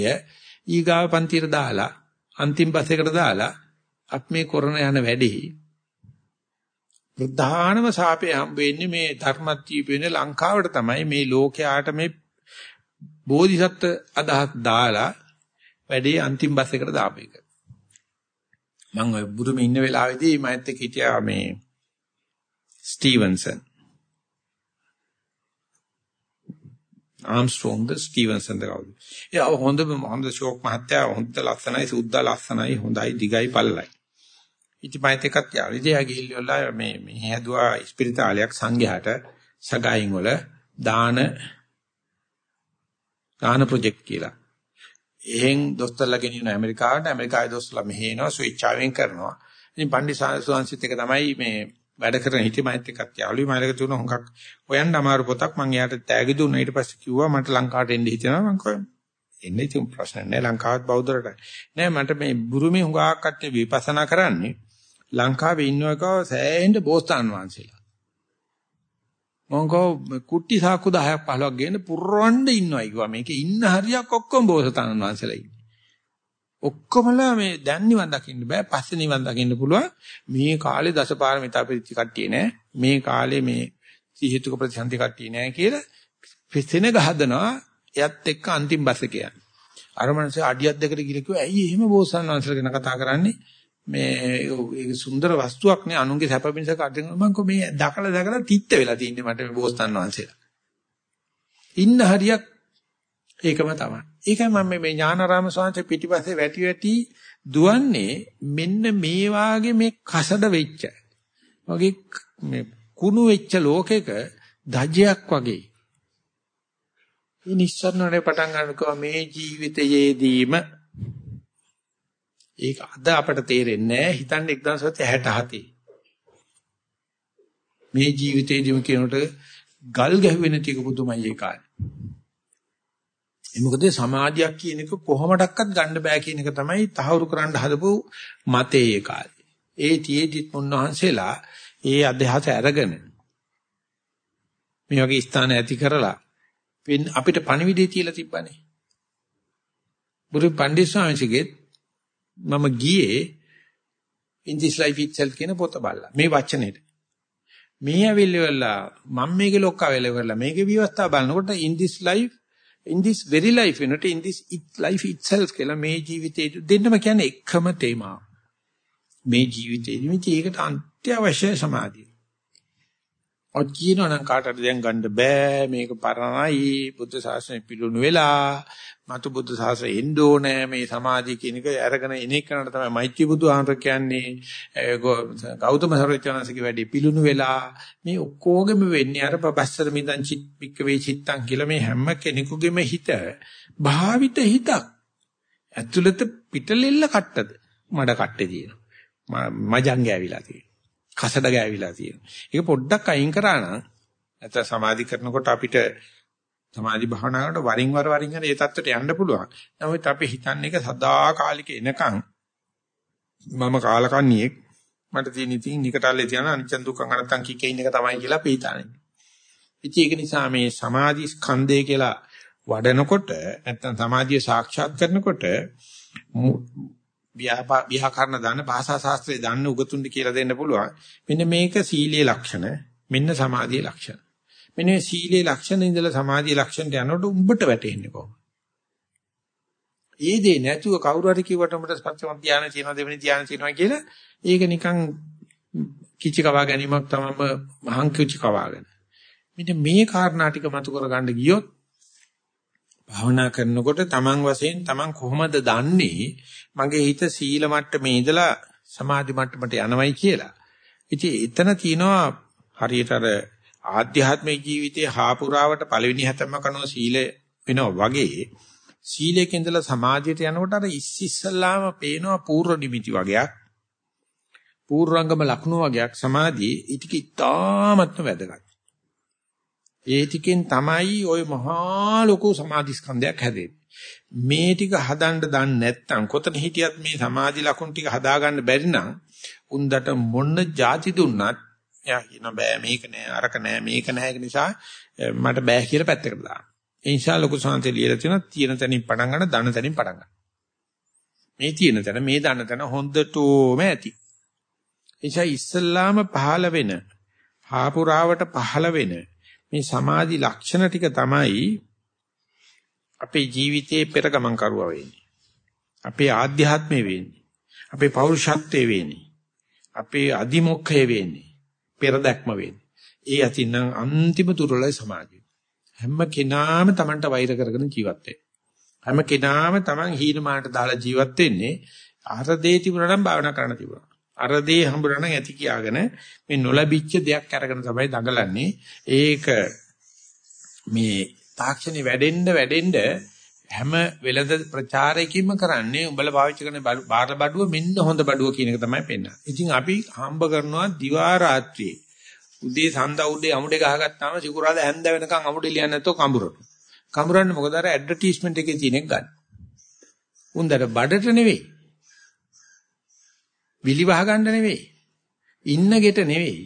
ඊගාව පන්තියට දාලා අන්තිම බසයකට දාලා අප මේ කරන යන වැඩේ. ප්‍රධානම සාපේ හම්බ වෙන්නේ මේ ධර්මත්‍ය වෙන ලංකාවට තමයි. මේ ලෝකයාට මේ බෝධිසත්ව අදහස් දාලා වැඩේ අන්තිම බසයකට දාපේක මම ඔය බුදුම ඉන්න වෙලාවේදී මයිත් එක්ක හිටියා මේ ස්ටිවන්සන්. ආම්ස්ට්‍රෝංග්ද ස්ටිවන්සන්ද කවුද? ඒ හොඳ හොඳ ෂෝක් මහත්තයා හොඳ ලස්සනයි සුද්දා ලස්සනයි හොඳයි දිගයි පල්ලයි. ඉතින් මයිත් එකක් යාවි. ඉතින් ගිහිල්ලා මේ මේ හැදුවා ස්පිරිතාලයක් සංඝයාට සගයින් වල දාන දාන ප්‍රොජෙක්ට් කියලා. එහෙන් දොස්තරලා ගෙනියන ඇමරිකාවට ඇමරිකාවේ දොස්තරලා මෙහෙ එනවා ස්විච් කරනවා. ඉතින් පණ්ඩිත සාංශිත් එක තමයි මේ වැඩ කරන හිටි මයිත් එක්කත් යාළුවෝ මයිලක තුන හුඟක් හොයන්න අමාරු පොතක් මම එයාට තෑගි දුන්නා. ඊට පස්සේ කිව්වා මට ලංකාවට එන්න හිතෙනවා. මම කිව්වා එන්නේ ඉතින් ප්‍රශ්න නෑ. ලංකාවත් බෞද්ධරට නෑ මට මේ බුරුමේ හුඟක් කට්ටිය විපස්සනා කරන්නේ ලංකාවේ ඉන්න එකව සෑහෙන්න බෝසතාන් වහන්සේලා. මම කව කුට්ටි සාක්කු 10ක් 15ක් ගේන්න පුරවන්න ඉන්නවා. කිව්වා මේකේ ඉන්න හරියක් ඔක්කොම බෝසතාන් වහන්සේලා ඉන්නේ ඔක්කොමලා මේ දැන් නිවන් දකින්න බෑ පස්සේ නිවන් දකින්න පුළුවන්. මේ කාලේ දසපාරමිතා පිළිච්ච කට්ටිය නෑ. මේ කාලේ මේ සීහිතුක ප්‍රතිසන්දි කට්ටිය නෑ කියලා පිස්සෙන ගහදනවා. එයත් එක්ක අන්තිම බස් එක යන්නේ අර මනසේ අඩියක් දෙකට ගිහලා කිව්වා ඇයි එහෙම බෝසත්ණන් වහන්සේලා ගැන කතා කරන්නේ? මේ ඒක සුන්දර වස්තුවක් නේ අනුන්ගේ සැප පිණිස කටින් මම කො මේ දකලා දකලා තිත්ත වෙලා තින්නේ මට මේ බෝසත්ණන් වහන්සේලා. ඉන්න හරියක් ඒකම තමයි. ඒකයි මම මේ ඥානාරාම ස්වාමීන් පිටිපස්සේ වැටි වැටි දුවන්නේ මෙන්න මේ වාගේ මේ කසඩ වෙච්ච. වගේ මේ කුණු වෙච්ච ලෝකෙක දජයක් වගේ. මේ නිස්සරණනේ පටන් ගන්නකෝ මේ ජීවිතයේදීම ඒක අද අපට තේරෙන්නේ නැහැ හිතන්න 1967 මේ ජීවිතේදීම කියනකොට ගල් ගැහුවේ නැති එක පුදුමයි ඒ කාලේ. ඒ මොකද සමාධියක් කියන එක කොහොමඩක්වත් ගන්න බෑ කියන එක තමයි තහවුරු කරන්න හදපු මතේ ඒ කාලේ. ඒ තියේදිත් මුන්නහන්සේලා ඒ අධ්‍යාස අරගෙන මේ වගේ ස්ථාන ඇති කරලා අපිට පණිවිඩය තියලා තිබ්බනේ. බුදු පණ්ඩිත ස්වාමීන්සේගෙත් මම ගියේ in this life itself කියන පොත බලලා මේ වචනේට. මේ ඇවිල්ලා මම මේකේ ලොක්කා වෙලවලා මේකේ විවස්ථා බලනකොට in this life in this very life වෙනට in this it life itself කියලා මේ ජීවිතේ දෙන්නම කියන්නේ එකම තේමාව. මේ ජීවිතේදී මේ ඒකට අත්‍යවශ්‍ය සමාධිය. ඔත් කියනවනම් කාටද දැන් ගන්න බෑ මේක පරණයි බුද්ධ ශාසනය පිළුණු වෙලා මතු බුද්ධ ශාසනය එන්න ඕනේ මේ සමාධිය කියන එක අරගෙන එන එකනට තමයි මෛත්‍රී බුදු ආමර කියන්නේ ගෞතම සර්වඥාන්සේගේ වැඩි පිළුණු වෙලා මේ ඔක්කොගෙම වෙන්නේ අර පබස්සර මිදන් චිත්තික වේ චිත්තං කියලා මේ හැම කෙනෙකුගේම හිත භාවිත හිතක්. ඇතුළත පිටලෙල්ල කට්ටද? මඩ කට්ටේ තියෙනවා. මජං ගෑවිලා තියෙනවා. කසඩ ගෑවිලා තියෙනවා. ඒක පොඩ්ඩක් අයින් කරා නම් නැත්නම් සමාධි කරනකොට අපිට සමාධි භාවනාවට වරින් වර වරින් වර ඒ தත්ත්වයට යන්න පුළුවන්. නමුත් අපි හිතන්නේ ඒක සදාකාලික එනකන් මම කාලකන්ණියෙක් මට තියෙන ඉතින් නිකටල්ලේ තියන අනිච්ච දුක්ඛ අනත්තං කිකේ ඉන්න එක තමයි කියලා අපි හිතන්නේ. ඉතින් ඒක නිසා මේ සමාධි ස්කන්ධය කියලා වඩනකොට නැත්නම් සමාධිය සාක්ෂාත් කරනකොට ව්‍යාකරණ දන්න භාෂා ශාස්ත්‍රය දන්න උගතුන්ට කියලා දෙන්න පුළුවන්. මෙන්න මේක සීලයේ ලක්ෂණ, මෙන්න සමාධියේ ලක්ෂණ. මෙන්න මේ සීලයේ ලක්ෂණ ඉඳලා සමාධියේ ලක්ෂණට යනකොට උඹට වැටෙන්නේ කොහොමද? ඒ දේ නැතුව කවුරු හරි කිව්වට උඹට පස්චම ධානය තියෙනවා දෙවෙනි ධානය තියෙනවා කියලා ඒක නිකන් කිචි කවා ගැනීමක් තමයි මහං කිචි කවාගෙන. මෙන්න මේ කාරණා ටික මතු කරගන්න ගියොත් භාවනා කරනකොට Taman වශයෙන් Taman කොහොමද දන්නේ මගේ හිත සීල මට්ටමේ ඉඳලා සමාධි මට්ටමට යනවයි කියලා. ඉතින් එතන තියෙනවා හරියට අර ආධ්‍යාත්මික ජීවිතයේ හාපුරාවට පළවෙනි හැතම කරන සීලය වෙනවා වගේ සීලයක ඉඳලා සමාධියට යනකොට අර ඉස්ස ඉස්සල්ලාම පේනවා පූර්ව නිමිති වගේක් පූර්වංගම ලක්ෂණ වගේක් සමාධියේ ඊටික ඉතාමත්ම වැදගත්. ඒ ටිකෙන් තමයි ওই මහා ලොකු සමාධි ස්කන්ධයක් හැදෙන්නේ. මේ ටික හදන්න දන්නේ නැත්නම් කොතන හිටියත් මේ සමාධි ලකුණු ටික හදාගන්න බැරි නම් උන්දට මොන જાති දුන්නත් එයා කියන බෑ මේක නෑ අරක නෑ මේක නෑ ඒක නිසා මට බෑ කියලා පැත්තකට දාන්න. ඒ නිසා ලොකු සංහතේ ලියලා තියෙනවා තියෙන තැනින් පටන් ගන්න දන තැනින් පටන් ගන්න. මේ තියෙන තැන මේ දන තැන හොඳටම ඇති. ඒ නිසා ඉස්සල්ලාම පහළ වෙන හාපුරාවට පහළ වෙන මේ සමාධි ලක්ෂණ ටික තමයි අපේ ජීවිතයේ පෙර ගමන් කරුවා වෙන්නේ. අපේ ආධ්‍යාත්මය වෙන්නේ. අපේ පෞරුෂත්වය වෙන්නේ. අපේ අදිමොක්ඛය වෙන්නේ. පෙර දැක්ම වෙන්නේ. ඒ අතින් අන්තිම තුරලයි සමාධිය. හැම කෙනාම Tamanට වෛර කරගෙන ජීවත් හැම කෙනාම Taman හීනමානට දාලා ජීවත් වෙන්නේ අර දේ තිබුණා නම් භාවනා කරන්න තිබුණා. අර දේ හම්බුනා නම් ඇති කියාගෙන මේ නොලැබිච්ච දෙයක් අරගෙන තමයි දඟලන්නේ. ඒක මේ තාක්ෂණي වැඩෙන්න වැඩෙන්න හැම වෙළඳ ප්‍රචාරයකින්ම කරන්නේ උඹලා පාවිච්චි කරන බාර බඩුව මෙන්න හොඳ බඩුව කියන එක තමයි පෙන්නන්නේ. ඉතින් අපි හම්බ කරනවා දිවා රාත්‍රියේ. උදේ සඳ උදේ අමුඩේ ගහගත්තාම සිකුරාද හැන්ද වෙනකන් අමුඩේ ලියන්නේ නැතෝ කඹරන. කඹරන්නේ මොකද අර ඇඩ්වර්ටයිස්මන්ට් එකේ තියෙන එක ගන්න. උන්දර බඩට නෙවෙයි. විලි වහ ගන්න නෙවෙයි. ඉන්න ගෙට නෙවෙයි.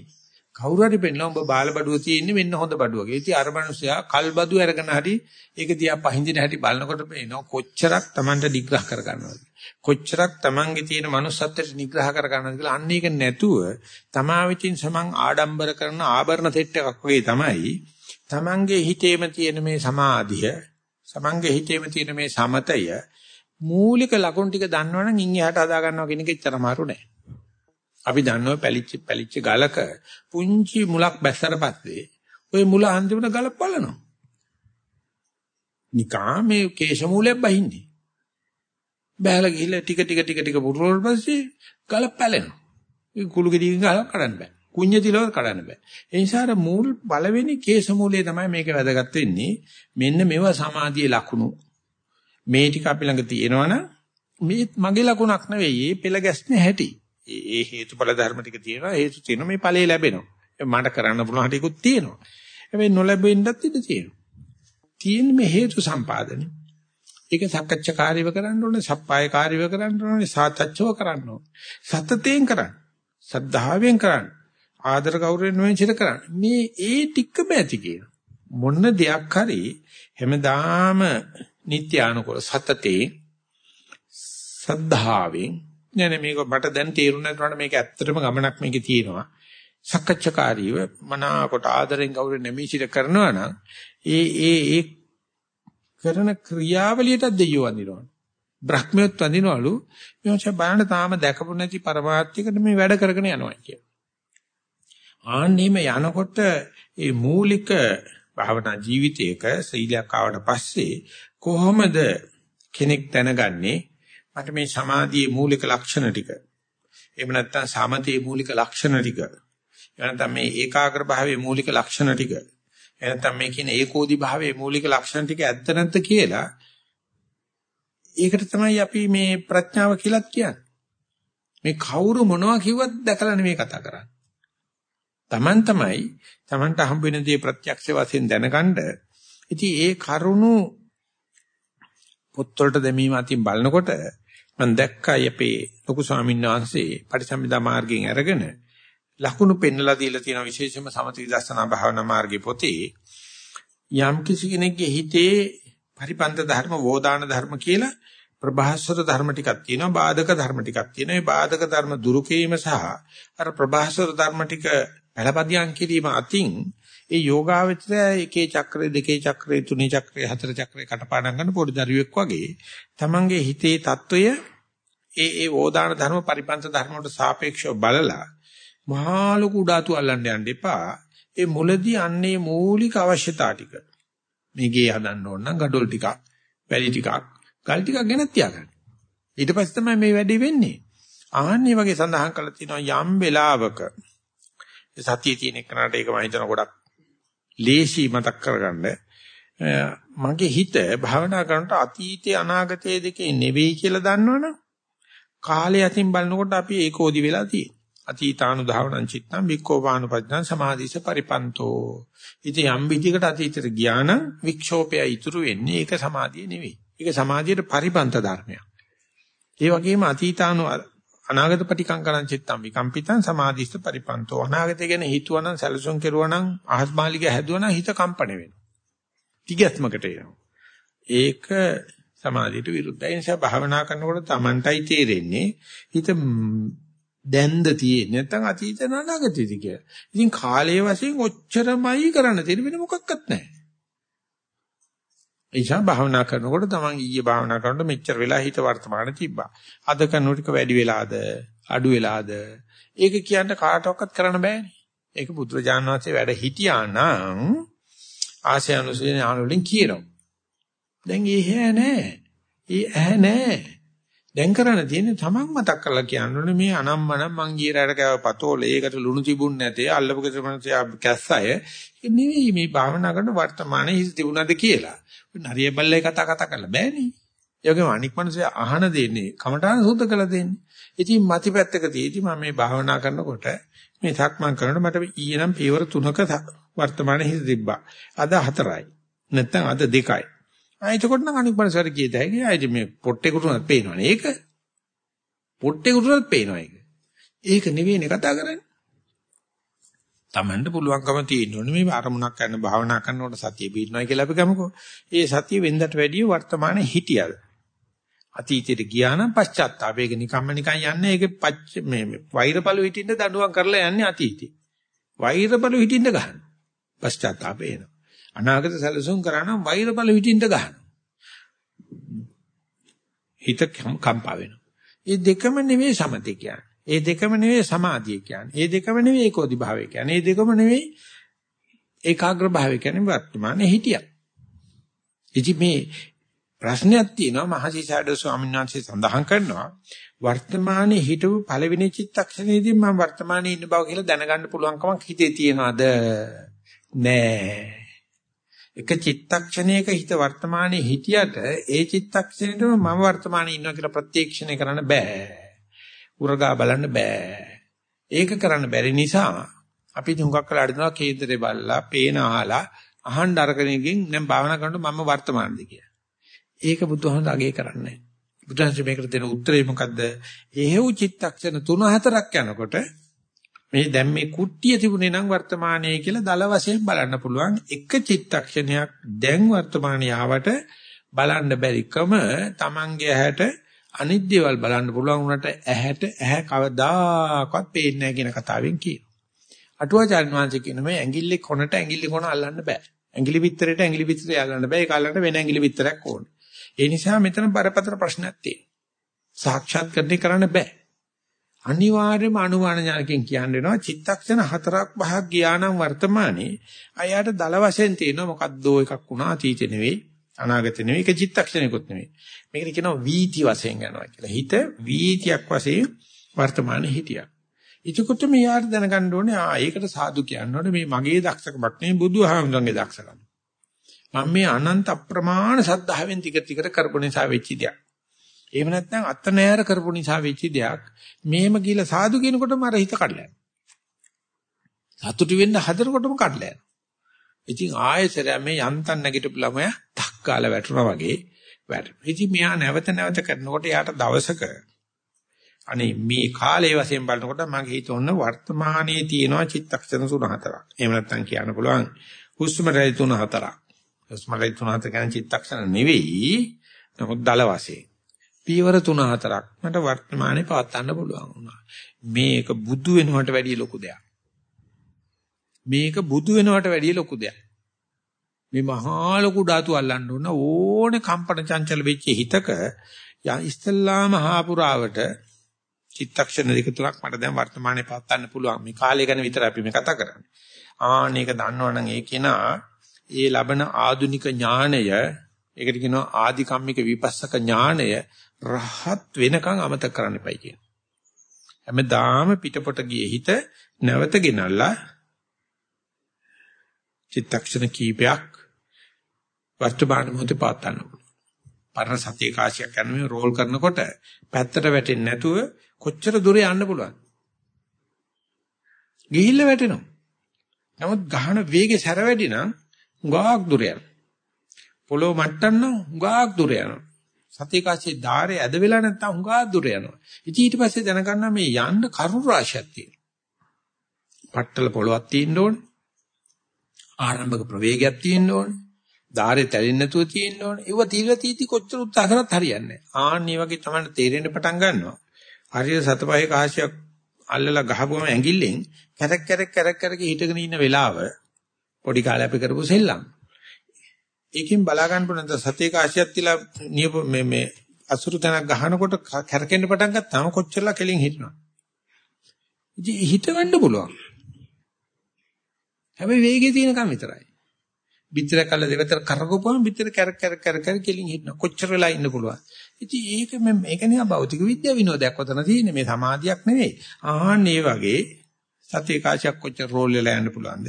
කවුරු හරි පෙන්නලා උඹ බාල බඩුව තියෙන්නේ මෙන්න හොඳ බඩුවක. ඉතින් අර මිනිස්සයා කල් බඩුව අරගෙන හරි ඒක දිහා පහින්දින හැටි බලනකොට පේනවා කොච්චරක් Tamanට නිග්‍රහ කර ගන්නවද. කොච්චරක් Tamanගේ තියෙන manussත්වයට නිග්‍රහ කර ගන්නවද කියලා අන්න ඒක නැතුව තමා විචින් සමන් ආඩම්බර කරන ආභරණ සෙට් එකක් වගේ තමයි Tamanගේ හිතේම තියෙන මේ සමාධිය, Tamanගේ හිතේම තියෙන මේ සමතය මූලික ලකුණු ටික දන්නවනම් ඉන් එහාට හදා ගන්නවා කියන එක එච්චර අමාරු නෑ. අපි දන්නවා පැලිච්ච පැලිච්ච ගලක පුංචි මුලක් බැස්සට පස්සේ ওই මුල අන්තිමට ගල බලනවා. නිකා මේ කේශ මූලයක් බහින්නේ. බෑලා ගිහිල්ලා ටික ටික ටික ටික පුරුවල් පස්සේ ගල පැලෙනවා. ඒ කුළු ගෙඩියකින් ගල කඩන්න බෑ. කුඤ්ඤ තිලව කඩන්න බෑ. ඒ නිසා අර මූල් පළවෙනි කේශ මූලයේ තමයි මේක වැදගත් වෙන්නේ. මෙන්න මේවා සමාධියේ ලකුණු. මේ ටික අපි ළඟ තියෙනවනම් මේ මගේ ලකුණක් නෙවෙයි. මේ පෙළ ගැස්නේ හැටි. ඒ හේතුඵල ධර්ම ටික තියෙනවා. හේතු තියෙනවා මේ ඵලයේ ලැබෙනවා. මට කරන්න පුළුවන් ටිකුත් තියෙනවා. හැබැයි නොලැබෙන්නත් ඉඩ තියෙනවා. තියෙන මේ හේතු සම්පාදනය. ඒක සක්කච්ඡාකාරීව කරන්න ඕනේ, සප්පායකාරීව කරන්න ඕනේ, සාතච්ඡව කරන්න ඕනේ. සතතෙන් කරන්න. සද්ධාවෙන් කරන්න. ආදර ගෞරවයෙන් වෙන්චිත කරන්න. මේ ඒ ටිකම ඇති කියන. මොන දෙයක් හරි හැමදාම නිත්‍යානුකූල සතතේ සද්ධාවෙන් නෑ නෑ මේක මට දැන් තේරුණා නේද මේක ඇත්තටම ගමනක් මේකේ තියෙනවා. සක්කච්ඡාකාරීව මනාකොට ආදරෙන් ගෞරවයෙන් නැමීචිත කරනවා නම් ඒ ඒ ඒ කරන ක්‍රියාවලියට දෙයියෝ වඳිනවා. බ්‍රහ්මියොත් වඳිනවලු මේක බලන්න තාම දැකපු නැති પરමාර්ථයකට මේ වැඩ කරගෙන යනවා කියන. ආන්නෙම යනකොට ඒ මූලික භාවනා ජීවිතයක සීලයක් ආවට පස්සේ කොහොමද කෙනෙක් දැනගන්නේ මට මේ සමාධියේ මූලික ලක්ෂණ ටික එහෙම නැත්නම් සමතේ මූලික ලක්ෂණ ටික එහෙනම් මේ ඒකාග්‍ර භාවයේ මූලික ලක්ෂණ ටික එහෙනම් මේ කියන ඒකෝදි භාවයේ මූලික ලක්ෂණ ටික ඇත්ත නැත්ද කියලා ඒකට තමයි අපි මේ ප්‍රඥාව කියලා කියන්නේ. මේ කවුරු මොනවා කිව්වත් දැකලා නෙමෙයි කතා කරන්නේ. Taman තමයි Tamanට හම්බ වෙන දේ ප්‍රත්‍යක්ෂ වශයෙන් දැනගන්න. ඉතින් ඒ කරුණු පොත්වලට දැමීම අතින් බලනකොට මම දැක්කා යපේ ලොකු ස්වාමීන් වහන්සේ පටිසම්භිදා මාර්ගයෙන් අරගෙන ලකුණු පෙන්නලා දීලා තියෙන විශේෂම සමථ විදර්ශනා භාවනා මාර්ගයේ පොතේ යම් කිසි කෙනෙක්ගේ හිතේ පරිපන්ත ධර්ම වෝදාන ධර්ම කියලා ප්‍රභාස්වර ධර්ම ටිකක් තියෙනවා බාධක ධර්ම ටිකක් තියෙනවා. මේ බාධක ධර්ම දුරු කිරීම සහ අර ප්‍රභාස්වර ධර්ම ටික පළපදියම් කිරීම අතින් ඒ යෝගාවචරය එකේ චක්‍රේ දෙකේ චක්‍රේ තුනේ චක්‍රේ හතර චක්‍රේ කටපාඩම් කරන පොඩි දරුවෙක් වගේ තමන්ගේ හිතේ తত্ত্বය ඒ ඒ ඕදාන ධර්ම පරිපංස ධර්ම වලට සාපේක්ෂව බලලා මහා ලොකු උඩාතු අල්ලන්න යන්න එපා. ඒ මුලදී අන්නේ මූලික අවශ්‍යතා ටික. මේ ගේ හදන්න ඕන නම් gadol ටිකක්, වැලි ටිකක්, ගල් ටිකක් ගෙන තියාගන්න. ඊට පස්සේ තමයි මේ වැඩේ වෙන්නේ. ආන්නේ වගේ සඳහන් කරලා තියෙනවා යම් වෙලාවක සතිය තියෙන එකනට ඒක මම හිතන ගොඩක් ලේසි මතක් කරගන්න. මගේ හිත භාවනා කරනකොට අතීතේ අනාගතයේ දෙකේ නෙවෙයි කියලා දන්නවනම් කාලය අතින් බලනකොට අපි ඒකෝදි වෙලා තියෙනවා. අතීතානුධාවනං චිත්තං වික්ඛෝපානුපඥං සමාධිස පරිපන්තෝ. ඉතින් යම් විදිහකට අතීතයට ගියා නම් වික්ෂෝපය ඉතුරු වෙන්නේ ඒක සමාධිය නෙවෙයි. ඒක සමාධියට පරිපන්ත ධර්මයක්. ඒ වගේම අතීතානු අනාගත පටිකංකරං චිත්තං විකම්පිතං සමාධිස්ත පරිපන්තෝ. අනාගතය ගැන හිතුවනම් සැලසුම් කෙරුවනම් අහස් මාලිගය හැදුවනම් හිත කම්පණ වෙනවා. තිගැස්මකට එනවා. ඒක සමාධියට විරුද්ධයි. ඒ නිසා භාවනා කරනකොට Tamanටයි තේරෙන්නේ හිත දැන්ද තියෙන්නේ නැත්නම් අතීත අනාගතයේද කියලා. ඉතින් කාලයේ වශයෙන් ඔච්චරමයි කරන්න තියෙන වෙන මොකක්වත් නැහැ. එيشා භාවනා කරනකොට තමන් ඊයේ භාවනා කරනකොට මෙච්චර වෙලා හිත වර්තමාන තිබ්බා. අද කරනකොට වැඩි වෙලාද අඩු වෙලාද ඒක කියන්න කාටවත් කරන්න බෑනේ. ඒක බුදුරජාණන් වහන්සේ වැඩ හිටියා නම් ආශයනුසය ඥානවලින් කියනවා. දැන් ඒ නෑ. ඒ ඇහැ නෑ. දැන් කරන්න තියෙන්නේ තමන් මතක් කරලා කියන්න මේ අනම්මනම් මං ගිය රැට කෑව පතෝල ඒකට ලුණු තිබුණ නැතේ අල්ලපු කෙසමනසේ කැස්සය ඒ නෙවෙයි මේ භාවනා කරන වර්තමානයේ හිත තිබුණාද කියලා. නරිය බල්ලේ කතා කතා කරලා බෑනේ. ඒ වගේම අනික් මිනිස්සු අහන දෙන්නේ කමඨාන සුද්ධ කළා දෙන්නේ. ඉතින් මතිපැත්තක තියෙදි මම මේ භාවනා කරනකොට මේ සක්මන් කරනකොට මට ඊයේ නම් පියවර තුනක වර්තමානයේ හිත තිබ්බා. අද හතරයි. නැත්තම් අද දෙකයි. ආ එතකොට නම් අනික් මනසට කියත හැකි. ආයි මේ පොට්ටේ කුටුනත් පේනවනේ. ඒක පොට්ටේ කුටුනත් පේනවා ඒක. ඒක නෙවෙයිනේ කතා කරන්නේ. Tamanට පුළුවන්කම තියෙනෝනේ මේ අරමුණක් කරන භාවනා කරනකොට සතිය පිටනවා කියලා අපි ගමුකෝ. ඒ සතිය වෙන්දට වැඩිය වර්තමානයේ හිටියද. අතීතයට ගියා නම් පශ්චාත්තාප. ඒක නිකම්ම නිකන් යන්නේ. ඒක පච්ච මේ වෛරපළු හිටින්න දඬුවම් කරලා යන්නේ අතීතේ. වෛරපළු හිටින්න ගන්න. පශ්චාත්තාප එනවා. අනාගත සැලසුම් කරා නම් වෛරපල හිටින්න ගන්නවා. හිත කම්පා වෙනවා. ඒ දෙකම නෙවෙයි සමතේ කියන්නේ. ඒ දෙකම නෙවෙයි සමාධිය කියන්නේ. ඒ දෙකම නෙවෙයි ඒකෝදි භාවය කියන්නේ. ඒ දෙකම නෙවෙයි ඒකාග්‍ර භාවය කියන්නේ වර්තමානයේ හිටියක්. ඉතින් මේ ප්‍රශ්නයක් තියෙනවා මහසිසාරද ස්වාමීන් වහන්සේ සඳහන් කරනවා වර්තමානයේ හිටපු පළවෙනි චිත්තක්ෂණයේදී මම වර්තමානයේ ඉන්න බව කියලා දැනගන්න පුළුවන්කමක් හිතේ තියනවාද නෑ එක චිත්තක්ෂණයක හිත වර්තමානයේ හිටියට ඒ චිත්තක්ෂණයටම මම වර්තමානයේ ඉන්නවා කියලා ප්‍රත්‍යක්ෂණය කරන්න බෑ උරගා බලන්න බෑ ඒක කරන්න බැරි නිසා අපි හුඟක් කළා අදිනවා කේන්දරේ බලලා පේන අහලා අහන්න අරගෙනකින් දැන් භාවනා කරනකොට මම වර්තමානද කියලා. ඒක බුදුහාමුදුරුවෝ අගේ කරන්නේ නැහැ. බුදුහන්සේ මේකට දෙන උත්තරේ මොකද්ද? එහෙව් චිත්තක්ෂණ 3-4ක් යනකොට මේ දැන් මේ කුට්ටිය තිබුණේ නම් වර්තමානයේ කියලා දල වශයෙන් බලන්න පුළුවන්. එක චිත්තක්ෂණයක් දැන් වර්තමානයේ ආවට බලන්න බැරිකම Tamange ඇහැට අනිත් දේවල් බලන්න පුළුවන් උනට ඇහැට ඇහැ කවදාකවත් පේන්නේ නැහැ කියන කතාවෙන් කියනවා. අටුවාචාර්ය වංශය කියන මේ ඇඟිල්ල කොනට ඇඟිල්ල කොන අල්ලන්න බෑ. ඇඟිලි පිටරේට ඇඟිලි පිටරේ අල්ලන්න බෑ. ඒක අල්ලන්න වෙන ඇඟිලි පිටරයක් ඕනේ. ඒ නිසා මෙතන බරපතල ප්‍රශ්නයක් තියෙනවා. සාක්ෂාත් කරන්න බෑ. අනිවාර්යයෙන්ම අනුමාන ඥානකින් කියන්න වෙනවා චිත්තක්ෂණ හතරක් පහක් ගියානම් වර්තමානයේ අයයට දල වශයෙන් තියෙනවා මොකද්දෝ එකක් වුණා අතීත නෙවෙයි අනාගත නෙවෙයි ඒක චිත්තක්ෂණයකුත් නෙවෙයි මේකට කියනවා වීති වශයෙන් යනවා කියලා හිත වීතියක් වශයෙන් වර්තමානයේ හිටියා එතකොට මෙයාට දැනගන්න ඕනේ ආ ඒකට සාදු කියන්න ඕනේ මේ මගේ දක්ෂකමක් නෙවෙයි බුදුහාමුදුරන්ගේ දක්ෂකම. මම මේ අනන්ත අප්‍රමාණ සද්ධාවෙන් ටික ටිකට කරපු නිසා වෙච්ච දෙයක්. එහෙම නැත්නම් අත නෑර කරපු නිසා වෙච්ච දෙයක්. මෙහෙම කියලා සාදු කියනකොටම අර හිත කඩලා යනවා. සතුටු වෙන්න හදනකොටම කඩලා යනවා. ඉතින් ආයෙසර මේ යන්තම් නැගිටපු ළමයා 탁 කාලා වැටුණා වගේ වැටෙනවා. ඉතින් මෙයා නැවත නැවත කරනකොට යාට දවසක අනේ මේ කාලයේ වශයෙන් බලනකොට මගේ හිත ඔන්න වර්තමානයේ තියෙනවා චිත්තක්ෂණ තුන හතරක්. එහෙම නැත්නම් කියන්න පුළුවන් හුස්ම රැලි තුන හතරක්. හුස්ම රැලි තුන හතර කියන්නේ චිත්තක්ෂණ නෙවෙයි. නමුත් දල වශයෙන්. පීවර තුන හතරක් මට වර්තමානයේ පවත්වන්න පුළුවන් වුණා. මේක බුදු වෙනවට වැඩිය ලොකු දෙයක්. මේක බුදු වෙනවට වැඩිය ලොකු දෙයක්. මේ මහා ලොකු ධාතු අල්ලන්න ඕන ඕනේ කම්පන චංචල වෙච්ච හිතක ඉස්තල්ලාම හාපුරාවට චිත්තක්ෂණ දෙක තුනක් මට දැන් වර්තමානයේ පවත්වන්න පුළුවන්. මේ කාලය ගැන විතරයි අපි මේ කතා කරන්නේ. ආනේක දන්නවනම් ඒ කෙනා ඒ ලබන ආදුනික ඥාණය ඒකට කියනවා ආධිකම්මික විපස්සක ඥාණය රහත් වෙනකන් අමතක කරන්න එපයි කියන. හැමදාම පිටපොට ගියේ හිත නැවත ගෙනල්ලා චිත්තක්ෂණ කීපයක් වර්තමාන මොහොතේ පාත්තන්න. පරණ සතිය කාසියක් යන මේ රෝල් කරනකොට පැත්තට වැටෙන්නේ නැතුව කොච්චර දුර යන්න පුළුවන්. ගිහිල්ලා වැටෙනවා. නමුත් ගහන වේගය සැර වැඩි නම් ගාක් දුර යනවා. පොළොව මට්ටම් නම් ගාක් දුර යනවා. සතිකාසේ ධාරේ ඇද වෙලා නැත්තම් හුඟා දුර යනවා. ඉතින් ඊට පස්සේ දැනගන්නවා මේ යන්න කරුණ රාශියක් තියෙනවා. පట్టල පොළොවක් තියෙන්න ඕනේ. ආරම්භක ප්‍රවේගයක් තියෙන්න ඕනේ. ධාරේ තැලෙන්නේ නැතුව තියෙන්න ඕනේ. ඒව තීරලා තීති කොච්චර උත්සාහ කරත් හරියන්නේ නැහැ. ආන්න මේ වගේ තමයි තේරෙන්න පටන් ගන්නවා. හරියට සතපහේ කාසියක් අල්ලලා ගහපුවම ඇඟිල්ලෙන් කැරක් කැරක් කැරක් කැරක හිටගෙන ඉන්න වෙලාව පොඩි කාලේ අපි කරපු සෙල්ලම්. ඒකෙන් බලා ගන්න පුළුවන් සතේ කාසියක් තියලා නියප මේ මේ අසුරු තැනක් ගහනකොට කැරකෙන්න පටන් ගත්තාම කොච්චරලා කෙලින් හිටනවා. ඉතින් හිතවන්න පුළුවන්. හැබැයි වේගය තියෙනකම් විතරයි. බිත්තර කල්ල දෙවතර කරකවපුවම බිත්තර කැර කැර කැර කැර කෙලින් හිටනවා. කොච්චර වෙලා ඉන්න පුළුවන්. ඉතින් ඒක මේක නිකන් භෞතික විද්‍යාව විනෝදයක් වතන තියෙන්නේ මේ සමාධියක් නෙවෙයි. ආහන් මේ වගේ සතිය කාශයක් කොච්චර රෝල් වෙලා යන්න පුළුවන්ද?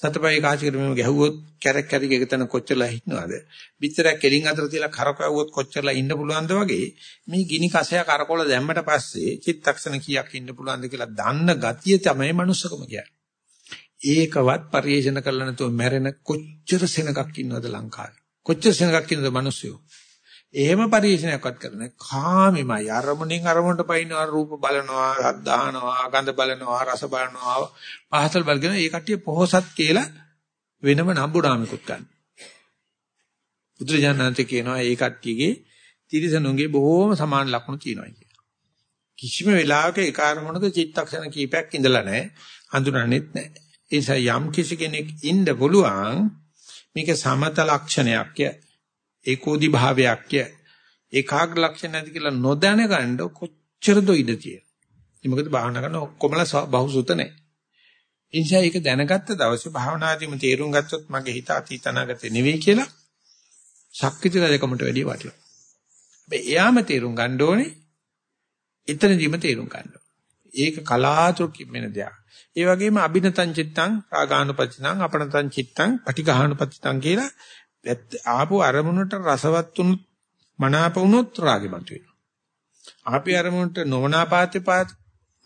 සතපයි කාශයකට මෙහෙම ගැහුවොත් කැරක් කැරික එක තැන කොච්චරලා හිටනවද? බිත්තරයක් කෙලින් අතර තියලා කරකවුවොත් කොච්චරලා ඉන්න පුළුවන්ද වගේ මේ ගිනි කසය කරකොල දැම්මට පස්සේ චිත්තක්ෂණ කීයක් ඉන්න පුළුවන්ද කියලා දන්න ගතිය තමයි මනුස්සකම කියන්නේ. ඒකවත් පරිේෂණ කරලා නැතුව මැරෙන කොච්චර සෙනගක් ඉන්නවද ලංකාවේ? කොච්චර සෙනගක් ඉන්නවද මිනිස්සු? එහෙම පරිශීලනයක්වත් කරන්නේ කාමෙමයි අරමුණෙන් අරමුණට පයින්නවා රූප බලනවා රත් දානවා ගඳ බලනවා රස බලනවා පහසල් බලගෙන ඒ කට්ටිය පොහසත් කියලා වෙනම නම්බුනාමිකුත් ගන්න. බුදුරජාණන්සේ කියනවා ඒ කට්ටියගේ තිරිසනුන්ගේ බොහෝම සමාන ලක්ෂණ තියෙනවා කියලා. කිසිම වෙලාවක ඒ කාර්මණක චිත්තක්ෂණ කීපයක් ඉඳලා නැහැ හඳුනන්නෙත් නැහැ. ඒ නිසා යම් කිසි කෙනෙක් ඉන්න පුළුවන් මේක සමත ලක්ෂණයක් ඒකෝදි භාවයක් ඒකාග්‍ර ලක්ෂණ නැති කියලා නොදැන ගන්න කොච්චර දොයිද කියලා. ඒ මොකද භාවනා කරන ඔක්කොමලා බහුසුත නැහැ. ඒ නිසා ඒක දැනගත්ත දවසේ භාවනාදීම තේරුම් ගත්තොත් මගේ හිත අතීත අනාගත නෙවෙයි කියලා ශක්තිත රජකමට වැඩිය වටිනවා. හැබැයි එයාම තේරුම් ගන්න ඕනේ එතනදීම තේරුම් ගන්න ඒක කලාතුරකින් වෙන දෙයක්. ඒ වගේම අබිනතං චිත්තං රාගානුපතිතං අපනතං චිත්තං පටිඝානුපතිතං කියලා ආපු අරමුණට රසවත් උනොත් මනාප වුනොත් රාගෙමත් වෙනවා. ආපි අරමුණට නොමනාපාතේ පාත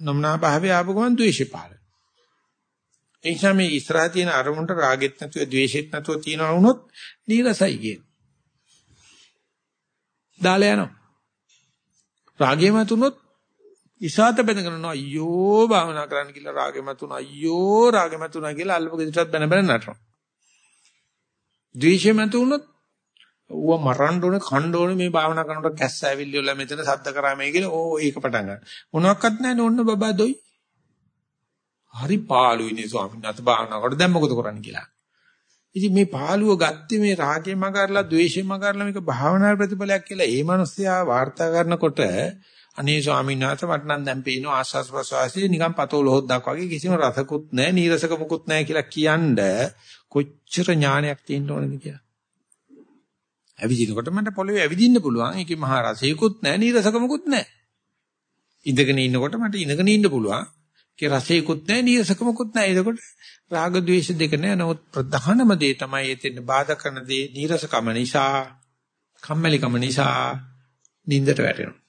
නොමනාභාවය ආපු ගමන් ද්වේෂය පහළ. ඒ නිසා මේ ඉස්සරහා තියෙන අරමුණට රාගෙත් නැතුව ද්වේෂෙත් නැතුව තියනවා වුණොත් නීරසයි කියන. දාලා යනවා. රාගෙම තුනොත් ඉසాత බඳගෙන නෝ අයියෝ භාවනා කරන්න කියලා රාගෙම තුන අයියෝ රාගෙම තුන කියලා අල්ලපු ගෙදරට බැන බැන නටනවා. ද්වේෂෙම තුනොත් ඌව මරන්න ඕනේ කණ්ඩ ඕනේ මේ භාවනා කරනකොට කැස්ස ඇවිල්ලි වල මෙතන සද්ද කරා මේ කියලා ඕ ඒක පටන් ගන්න. මොනවත් නැහැ නේ ඔන්න බබා දොයි. හරි පාළුයිනේ ස්වාමීන් වහන්සේ භාවනා කරලා දැන් මොකද කරන්නේ කියලා. ඉතින් මේ පාළුව ගත්තේ මේ රාගේ මගරලා ද්වේෂේ මගරලා මේක භාවනා ප්‍රතිඵලයක් කියලා ඒ මිනිස්සයා වාර්තා කරනකොට අනේ ස්වාමීන් වහන්සේ මට නම් දැන් පේනවා ආස්වාස් ප්‍රසවාසයේ නිකන් පතෝල හොද්දක් වගේ කිසිම රසකුත් නැහැ නීරසක මුකුත් නැහැ කියලා කියන්න කොච්චර ඥානයක් තියෙන්න ඕනද කියලා. ඇවිදිනකොට මට පොළවේ ඇවිදින්න පුළුවන්. ඒකේ මහා රසයකුත් නැහැ නීරසක මුකුත් නැහැ. ඉඳගෙන ඉන්නකොට මට ඉඳගෙන ඉන්න පුළුවන්. ඒකේ රසයකුත් නැහැ නීරසක මුකුත් නැහැ. එතකොට රාග ద్వේෂ දෙක නැහැ. නමුත් ප්‍රධානම දේ තමයි එතෙන් බාධා කරන දේ නීරසකම නිසා, කම්මැලිකම නිසා නින්දට වැටෙනවා.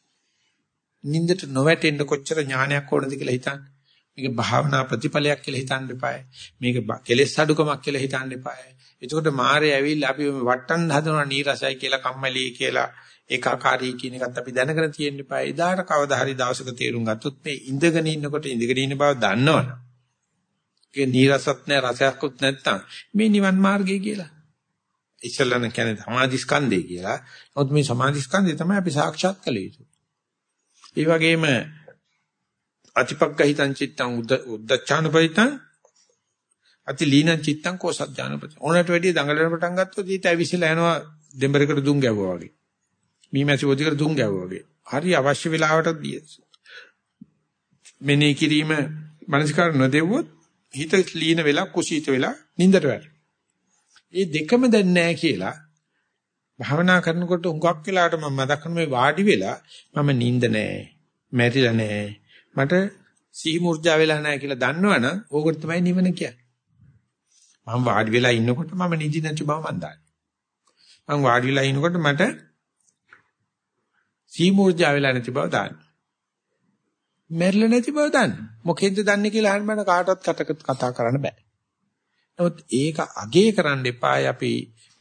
නින්දට නොවැටෙන්න කොච්චර ඥානයක් ඕනද කියලා හිතන්න. මේක භාවනා ප්‍රතිඵලයක් කියලා හිතන්න එපායි. මේක කෙලෙස් අඩුකමක් කියලා හිතන්න එපායි. එතකොට මාරේ ඇවිල්ලා අපි වට්ටන්න හදනවා නීරසයි කියලා කම්මැලි කියලා ඒකාකාරී කියන එකත් අපි දැනගෙන තියෙන්න එපා. එදාට කවදා හරි දවසක තේරුම් ගත්තොත් මේ ඉඳගෙන ඉන්නකොට ඉඳගෙන ඉන්න බව දන්නවනේ. ඒ නීරසත් නැ රසයක්වත් නැත්තම් මේ නිවන් මාර්ගය කියලා. ඉස්සල්ලාන කියන්නේ සමාධි ස්කන්ධය කියලා. නමුත් මේ සමාධි ස්කන්ධය තමයි අපි සාක්ෂාත් කළ යුතු. ඒ වගේම අතිපග්ගහිතං චිත්තං උද්දච්චානුපරිතං අති ලීන චිත්තං කෝසඥානපති. ඕනට වැඩිය දඟලන පටන් ගත්තොත් ඊට ඇවිස්සලා යනවා දෙඹරකට දුම් ගැවුවා වගේ. මීමැසි වදිකට දුම් ගැවුවා වගේ. හරි අවශ්‍ය වෙලාවට මෙනේ කිරීම මනසිකාර නොදෙව්වොත් හිත ලීන වෙලා කුසීත වෙලා නින්දට වැටෙනවා. මේ දෙකම දැන් නැහැ කියලා භාවනා කරනකොට හුඟක් වෙලාවට මම මතක් කරන මේ වාඩි වෙලා මම නිින්ද නැහැ. මැරිලා නැහැ. මට සිහි මුර්ජා වෙලා නැහැ කියලා දන්නවනම් ඕකට තමයි නිවන කියන්නේ. මම වාඩි වෙලා ඉන්නකොට මම නිදි නැති බව මන් දන්නේ. මම වාඩි වෙලා ඉනකොට මට සිහි මුර්ජා වෙලා නැති බව දන්නේ. මැරිලා නැති බව දන්නේ. මොකෙන්ද දන්නේ කියලා අහන්න බෑ කාටවත් කතා කරන්න බෑ. නමුත් ඒක අගේ කරන්න එපායි අපි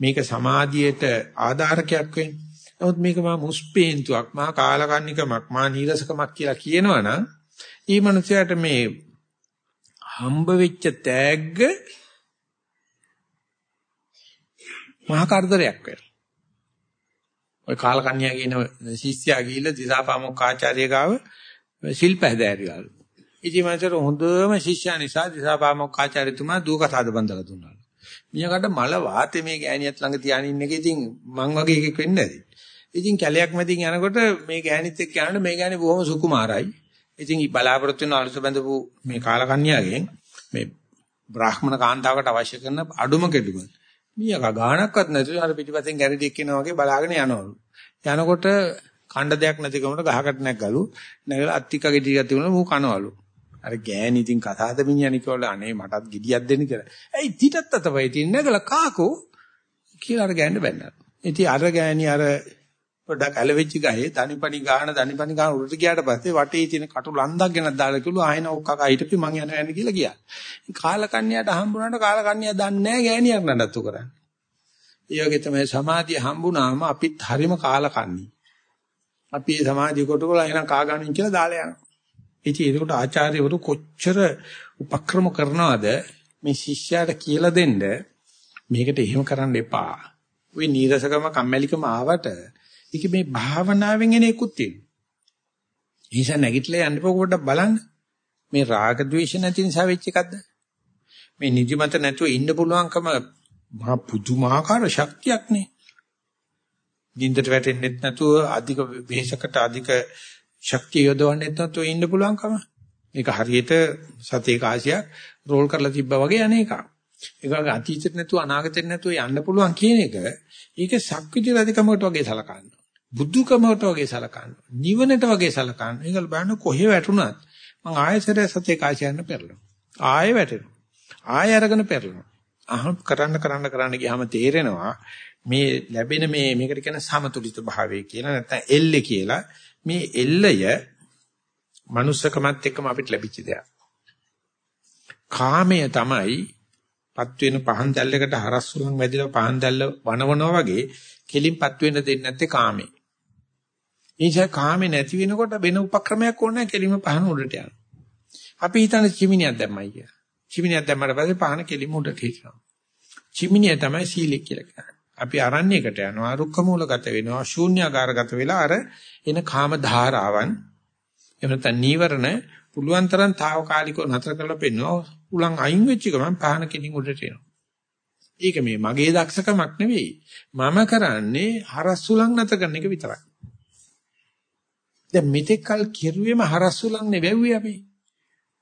මේක සමාධියට ආධාරකයක් වෙන්නේ. නමුත් මේක මා මුස්පේන්තුවක් මා කාලකන්නිකමක් මා නීරසකමක් කියලා කියනවනම් ඊ මනුස්සයාට මේ හම්බ වෙච්ච තෑග්ග මහා කරදරයක් වෙනවා. ඔය කාලකන්‍යා කියන ශිෂ්‍යයා ගිහිල්ලා දිසාපාමොක් ආචාර්ය ගාව ශිල්ප හැදෑරියලු. ඉතින් මන්ට හොඳම ශිෂ්‍යයා නිසා දිසාපාමොක් ආචාර්යතුමා දුව කතාද බඳලා දුන්නා. මියාකට මල වාතේ මේ ගෑණියත් ළඟ තියාගෙන ඉන්න එක ඉතින් මං වගේ එකෙක් වෙන්නේ නැති. ඉතින් කැලයක් මැදින් යනකොට මේ ගෑණිත් එක්ක යනකොට මේ ගෑණි බොහොම සුකුමාරයි. ඉතින් බලාපොරොත්තු වෙන අලුත බඳපු මේ කාලකන්‍යාගෙන් මේ බ්‍රාහ්මණ කාන්තාවකට අවශ්‍ය කරන අඩුම කෙඩුම. මීයක ගාණක්වත් නැතුව අර පිටිපස්සෙන් ගැරඩි එක්කිනා වගේ බලාගෙන යනවලු. යනකොට කණ්ඩ දෙයක් නැතිකමට ගහකට නැග්ගලු. නැගලා අත්තික ගෙඩියක් තිබුණා මූ කනවලු. අර ගෑණි ඉතින් කතාද මිනිහනි කියලා අනේ මටත් ගෙඩියක් දෙන්න කියලා. ඇයි තිතත් අතපයි තින් නැගලා කාකෝ කියලා අර ගෑන්න බැන්නා. ඉතින් අර ගෑණි අර පොඩක් ඇලවෙච්ච ගහේ දනිපනි ගාන දනිපනි ගාන උඩට ගියාට පස්සේ වටේ තියෙන කටු ලන්දක් ගෙනත් දාලා කිව්වා ආයෙන ඔක්කකා හිටපි මං යනවා යන්නේ කියලා ගියා. කාලකන්‍යාට හම්බුනාට කාලකන්‍යා දන්නේ නැහැ ගෑණියක් නඩත්තු කරන්නේ. ඒ වගේ තමයි සමාධිය හම්බුනාම අපිත් හරිම කාලකන්ණි. අපි මේ සමාධිය කොටකොල එහෙනම් කාගානින් කියලා දාලා යනවා. ඉතින් ඒකට ආචාර්යවරු කොච්චර උපක්‍රම කරනවද මේ ශිෂ්‍යයාට කියලා දෙන්න මේකට එහෙම කරන්න එපා. ওই නීරසකම කම්මැලිකම ආවට ඒක මේ භාවනාවෙන් එන එකක් තියෙනවා. නිසා නැගිටලා යන්න පොඩ්ඩක් බලන්න. මේ රාග ద్వේෂ නැති නිසා වෙච්ච එකක්ද? මේ නිදිමත නැතුව ඉන්න පුළුවන්කම මහා පුදුමාකාර ශක්තියක් නේ. නිින්දට වැටෙන්නෙත් නැතුව අධික වෙහෙසකට අධික ශක්තිය යොදවන්නෙත් නැතුව ඉන්න පුළුවන්කම. ඒක හරියට සතේ කාසියක් රෝල් කරලා තිබ්බා වගේ අනේක. ඒක වගේ අතීතෙත් නැතුව අනාගතෙත් නැතුව යන්න පුළුවන් කියන එක ඒක සක්විති රජකමකට වගේ සලකන්න. බුදුකමකට වගේ සලකන්න. නිවනට වගේ සලකන්න. ඒකල් බලන්න කොහේ වැටුණත් මං ආයෙසරය සත්‍ය කාශයන්න පෙරලනවා. ආයෙ වැටෙනවා. ආයෙ අරගෙන පෙරලනවා. අහම් කරන්න කරන්න කරන්න ගියාම තේරෙනවා මේ ලැබෙන මේ මේකට කියන සමතුලිත භාවය කියලා නැත්නම් එල්ල කියලා මේ එල්ලය manussකමත් එක්කම අපිට ලැබිච්ච දෙයක්. කාමය තමයි පත් වෙන පහන් දැල්ලකට හරස් සුලන් වැදිලා පහන් දැල්ල වනවනවා වගේ කෙලින් පත් වෙන්න දෙන්නේ නැත්තේ කාමේ. එනිසා කාමේ නැති වෙනකොට වෙන උපක්‍රමයක් ඕනේ නැහැ කෙලින්ම පහන උඩට යනවා. අපි හිතන්නේ චිමිනියක් දැම්මයි කියලා. චිමිනියක් දැම්මට පස්සේ පහන කෙලින්ම උඩට හිටිනවා. චිමිනිය තමයි සීලෙක් කියලා කියන්නේ. අපි අරණ්‍යයකට යනවා රුක්ක මූලගත වෙනවා ශූන්‍යාකාරගත වෙලා අර එන කාම ධාරාවන් එහෙම නැත්නම් නීවරණ පුළුවන් තරම් తాවකාලිකව නතර කරලා පෙන්නවා උලන් අයින් වෙච්ච ගමන් පහන කෙලින් උඩට එනවා. ඒක මේ මගේ දක්ෂකමක් නෙවෙයි. මම කරන්නේ හරස්සුලන් නතර කරන එක විතරයි. දැන් මෙතෙක් කල් කිරුවේම හරස්සුලන් නෙවෙව්වේ අපි.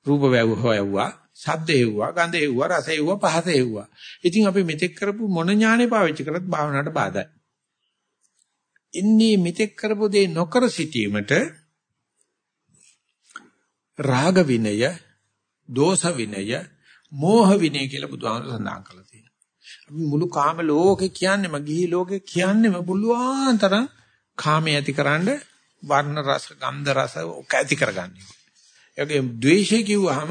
රූප වැව් හොයවුවා, ශබ්ද හෙව්වා, ගන්ධ හෙව්වා, රස හෙව්වා, පහස හෙව්වා. ඉතින් අපි මෙතෙක් කරපු මොන ඥානෙ පාවිච්චි කරත් භාවනාවට බාධායි. ඉන්නේ මෙතෙක් කරපු දේ නොකර සිටීමට රාග විනය, දෝෂ විනය, මෝහ විනය කියලා බුදුහාමුදුර සඳහන් කළා තියෙනවා. අපි මුළු කාම ලෝකේ කියන්නේම ගිහි ලෝකේ කියන්නේම පුළුවන් තරම් කාමයේ ඇතිකරන වර්ණ රස, ගන්ධ රස ඔක ඇති කරගන්නේ. ඒකේ ද්වේෂය කිව්වහම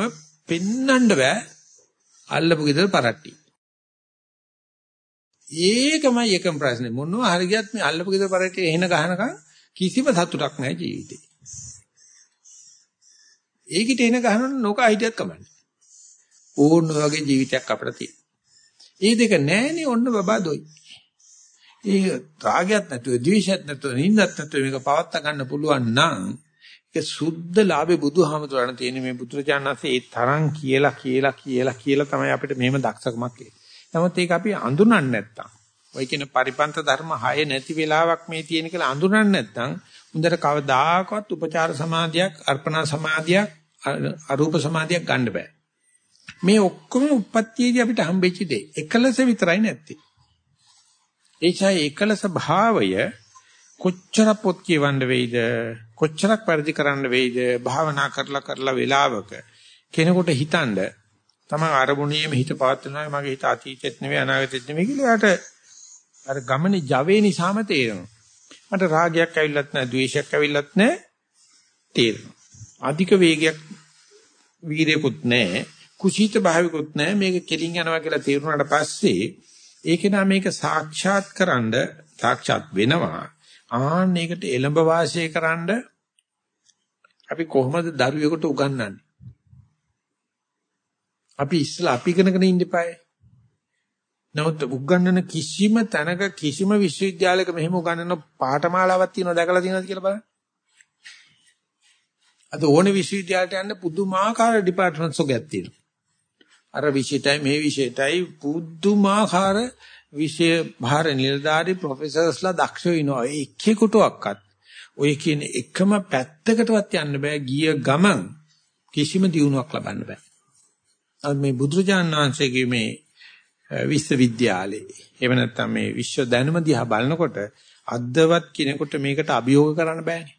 පෙන්වන්න බෑ අල්ලපු ගෙදර පරට්ටි. ඒකමයි එකම ප්‍රශ්නේ මොනවා හරි ගියත් මේ අල්ලපු ගෙදර පරට්ටි එහෙන ගහනකම් කිසිම සතුටක් නැහැ ජීවිතේ. ඒකිට එන ගහනොත් නොකා හිටියත් කමන්නේ. ඕන වගේ ජීවිතයක් අපිට තියෙන. ඒ දෙක නැහැනේ ඔන්න බබා දොයි. ඒ රාගයක් නැතුව, ද්වේෂයක් නැතුව, නින්දක් නැතුව මේක පවත්වා ගන්න පුළුවන් නම් ඒක සුද්ධ ලාභේ බුදුහාමතුරණ තියෙන මේ බුදුරජාණන්සේ ඒ තරම් කියලා කියලා කියලා කියලා තමයි අපිට මෙහෙම දක්ෂකමක් එන්නේ. නමුත් ඒක අපි අඳුනන්නේ නැත්තම් ඔය කියන පරිපන්ත ධර්ම 6 නැති වෙලාවක් මේ තියෙන කියලා අඳුනන්නේ නැත්තම් උන්දර කවදාකවත් උපචාර සමාධියක් අර්පණා සමාධියක් අරූප සමාධියක් ගන්න බෑ. මේ ඔක්කොම උප්පත්තියේදී අපිට හම්බෙච්ච දේ. එකලස විතරයි නැත්තේ. ඒචයි එකලස භාවය කොච්චර පොත් කියවන්න වෙයිද? කොච්චරක් පරිදි කරන්න වෙයිද? භාවනා කරලා කරලා වෙලාවක කෙනෙකුට හිතනද? තමයි අරමුණේම හිත පවත්වනවා මගේ හිත අතීතෙත් නෙවෙයි අනාගතෙත් නෙවෙයි කියලා යාට අර ගමනේ ජවේ නිසාම තේරෙනවා. මට රාගයක් ඇවිල්ලත් නැහැ ද්වේෂයක් ඇවිල්ලත් නැහැ තේරෙනවා. අධික වේගයක් වීරයකුත් නැහැ කුසීත භාවිකුත් නැහැ මේක කෙලින් යනවා කියලා තේරුණාට පස්සේ ඒක නම් මේක සාක්ෂාත් කරන්ඩ සාක්ෂාත් වෙනවා. ආන්න ඒකට එළඹ වාසය කරන්ඩ අපි කොහොමද දරුවෙකුට උගන්වන්නේ? අපි ඉස්සලා අපි ඉගෙනගෙන ඉන්න ඉපායේ නමුත් උගන්වන කිසිම තැනක කිසිම විශ්වවිද්‍යාලයක මෙහෙම උගන්වන පාඨමාලාවක් තියෙනවද දැකලා තියෙනවද කියලා බලන්න. අද ඕනේ විශ්වවිද්‍යාලයට යන්න පුදුමාකාර ඩිපාර්ට්මන්ට්ස් ඔකයක් තියෙනවා. අර විෂයටයි මේ විෂයටයි පුදුමාකාර විෂය භාර නිලධාරි ප්‍රොෆෙසර්ස්ලා දක්ෂ වෙනවා. එක්කෙකුටවත් ඔය කියන එකම පැත්තකටවත් යන්න බෑ ගිය ගමන් කිසිම දියුණුවක් ලබන්න බෑ. අද මේ බුදුරජාණන් වහන්සේගේ මේ විශ්වවිද්‍යාලේ එහෙම නැත්නම් මේ විශ්ව දැනුම දිහා බලනකොට අද්දවත් කෙනෙකුට මේකට අභියෝග කරන්න බෑනේ.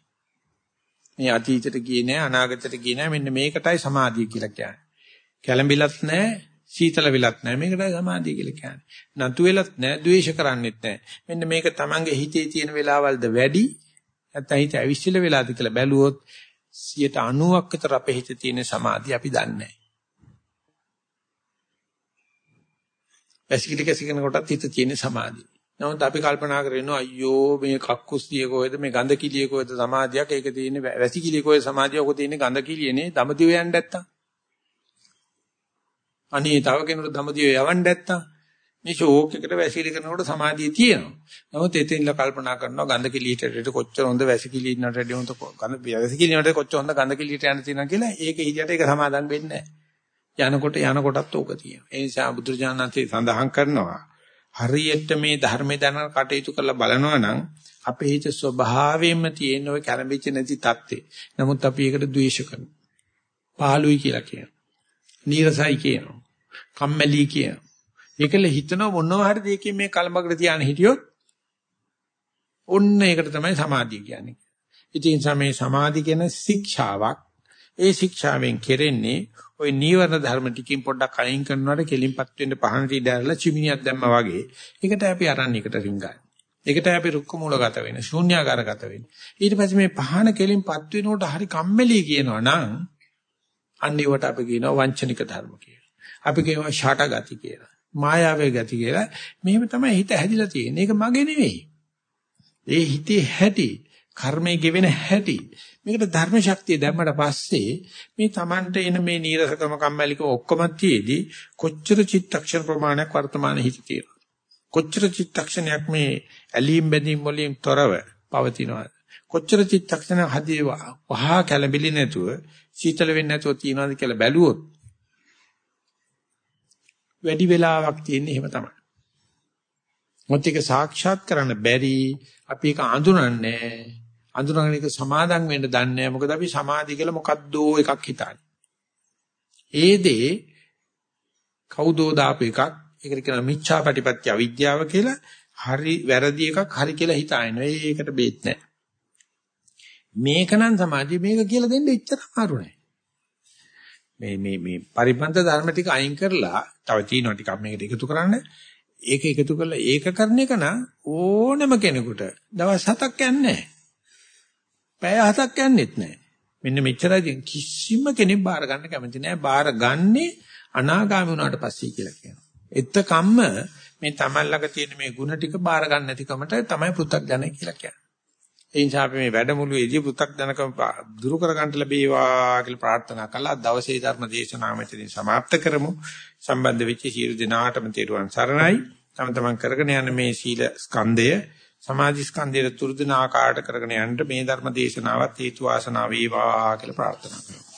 මේ අතීතයට ගියේ නෑ අනාගතයට ගියේ නෑ මෙන්න මේකටයි සමාධිය කියලා කියන්නේ. කැළඹිලත් නෑ සීතල වෙලත් නෑ මේකටයි සමාධිය කියලා කියන්නේ. නතු වෙලත් නෑ ද්වේෂ කරන්නෙත් නෑ. මෙන්න මේක තමන්ගේ හිතේ තියෙන වෙලාවල්ද වැඩි නැත්නම් හිත ඇවිස්සල වෙලාද කියලා බැලුවොත් 90ක් විතර අපේ හිතේ තියෙන සමාධිය අපි දන්නේ නෑ. ඇසිකිලි කැසිකන කොටත් හිත තියෙන සමාධිය. නමුත් අපි කල්පනා කරනවා අයියෝ මේ කක්කුස්තිය කොහෙද මේ ගඳ කිලිය කොහෙද සමාධියක් ඒක තියෙන්නේ වැසි කිලිය කොහෙද සමාධිය ඔක තියෙන්නේ ගඳ කිලියනේ දමදිව යන්න නැත්තම් අනේ තව කෙනෙකුට ධම්මදිය යවන්න නැත්තම් මේ ෂෝක් එකට වැසිලි කරනකොට සමාධිය තියෙනවා. නමුත් එතෙන්ල කල්පනා කරනවා ගඳ කිලීටරේට කොච්චර හොඳ වැසිකිලි ඉන්නට රෙඩි හොඳ ගඳ වැසිකිලිනට කොච්චර හොඳ ගඳ කිලීට යන තියෙනවා කියලා ඒක ඉදියට ඒක සමාදම් වෙන්නේ නැහැ. යනකොට යනකොටත් ඕක තියෙනවා. ඒ නිසා බුදුරජාණන්සේ සඳහන් කරනවා හරියට මේ ධර්මය දැන කටයුතු කරලා බලනවා නම් අපේ හිත ස්වභාවයෙන්ම තියෙන ওই කැළඹිච්ච නැති தත්ත්වේ. නමුත් අපි ඒකට ද්වේෂ කරනවා. පාළුයි කියලා කියනවා. නීරසයි කියනවා. කම්මැලි කියනවා. ඒකල හිතන මොනවා හරි දෙයකින් මේ කලඹකට තියාන හිටියොත් ඔන්න ඒකට තමයි සමාධිය කියන්නේ. ඉතින් මේ සමාධි කියන ශික්ෂාවක්. ඒ ශික්ෂාවෙන් කෙරෙන්නේ ওই නීවරණ ධර්ම ටිකකින් පොඩ්ඩක් අයින් කරනවාට කෙලින්පත් වෙන්න පහන ටී දැරලා චිමිනියක් දැම්මා වගේ. ඒකට අපි අරන්නේකට රින්ගන්නේ. ඒකට අපි රුක්ක මූලගත වෙන, ශූන්‍යාකාරගත වෙන. ඊට පස්සේ මේ පහන කෙලින්පත් වෙනකොට හරි කම්මැලි කියනවා නම් අන්න ඒවට අපි කියනවා වංචනික ධර්ම කියලා. අපි කියනවා ෂාට ගති කියලා. මායාවේ ගති කියලා. මෙහෙම තමයි හිත හැදිලා තියෙන්නේ. ඒක මගේ නෙවෙයි. ඒ හිතේ හැටි, කර්මයේ ගෙවෙන හැටි. මේකට ධර්ම ශක්තිය දැම්මට පස්සේ මේ Tamanට එන මේ නීරසකම කම්මැලිකම ඔක්කොම තියේදී කොච්චර චිත්තක්ෂණ ප්‍රමාණයක් වර්තමාන හිත තියෙනවා. කොච්චර චිත්තක්ෂණයක් මේ ඇලීම් බැඳීම් වලින් තොරව පවතිනවද? කොච්චර චිත්තක්ෂණ හදී වහා කැළඹිලි නැතුව සීතල වෙන්නේ නැතුව තියනවාද කියලා බැලුවොත් වැඩි වෙලාවක් තියෙන්නේ එහෙම තමයි. මොකද ඒක සාක්ෂාත් කරන්න බැරි අපි ඒක අඳුරන්නේ අඳුරගෙන ඒක සමාදම් වෙන්න දන්නේ මොකද අපි සමාධිය කියලා මොකද්දෝ එකක් හිතන්නේ. ඒ දේ කවුදෝ දාපු එකක් ඒකට කියනවා මිච්ඡාපටිපත්‍ය අවිද්‍යාව කියලා හරි වැරදි එකක් හරි කියලා හිතාගෙන ඒකට බේත් නැහැ. මේක නම් සමාධිය මේක කියලා දෙන්න එච්චර අමාරු නෑ. මේ මේ මේ පරිපන්ත ධර්ම ටික අයින් කරලා තව තියෙනවා ටිකක් මේකට එකතු කරන්න. ඒක එකතු කරලා ඒක කරන එක නම් ඕනම කෙනෙකුට දවස් 7ක් යන්නේ නැහැ. පැය 7ක් යන්නේත් නැහැ. මෙන්න මෙච්චරයි කිසිම කෙනෙක් බාර ගන්න කැමති නැහැ. බාර ගන්නේ අනාගාමී වුණාට පස්සේ කියලා කියනවා. එතකම්ම මේ තමන් ළඟ තියෙන මේ ಗುಣ ටික බාර ගන්න නැතිකමට තමයි පෘථග්ජන කියලා කියන්නේ. ඒ නිසා අපි මේ වැඩමුළුවේදී පෘථග්ජනකම දුරු කර ගන්නට ලැබේවා කියලා ප්‍රාර්ථනා කළා. දවසේ ධර්ම දේශනාව මෙතනින් સમાપ્ત කරමු. සම්බන්ධ වෙච්ච සියලු දෙනාටම තෙරුවන් සරණයි. තම තමන් කරගෙන යන මේ සීල ස්කන්ධය සමාධි ස්කන්ධයට තුරුදෙන ආකාරයට කරගෙන යන්න මේ ධර්ම දේශනාවත් හේතු වාසනා වේවා කියලා ප්‍රාර්ථනා කරමු.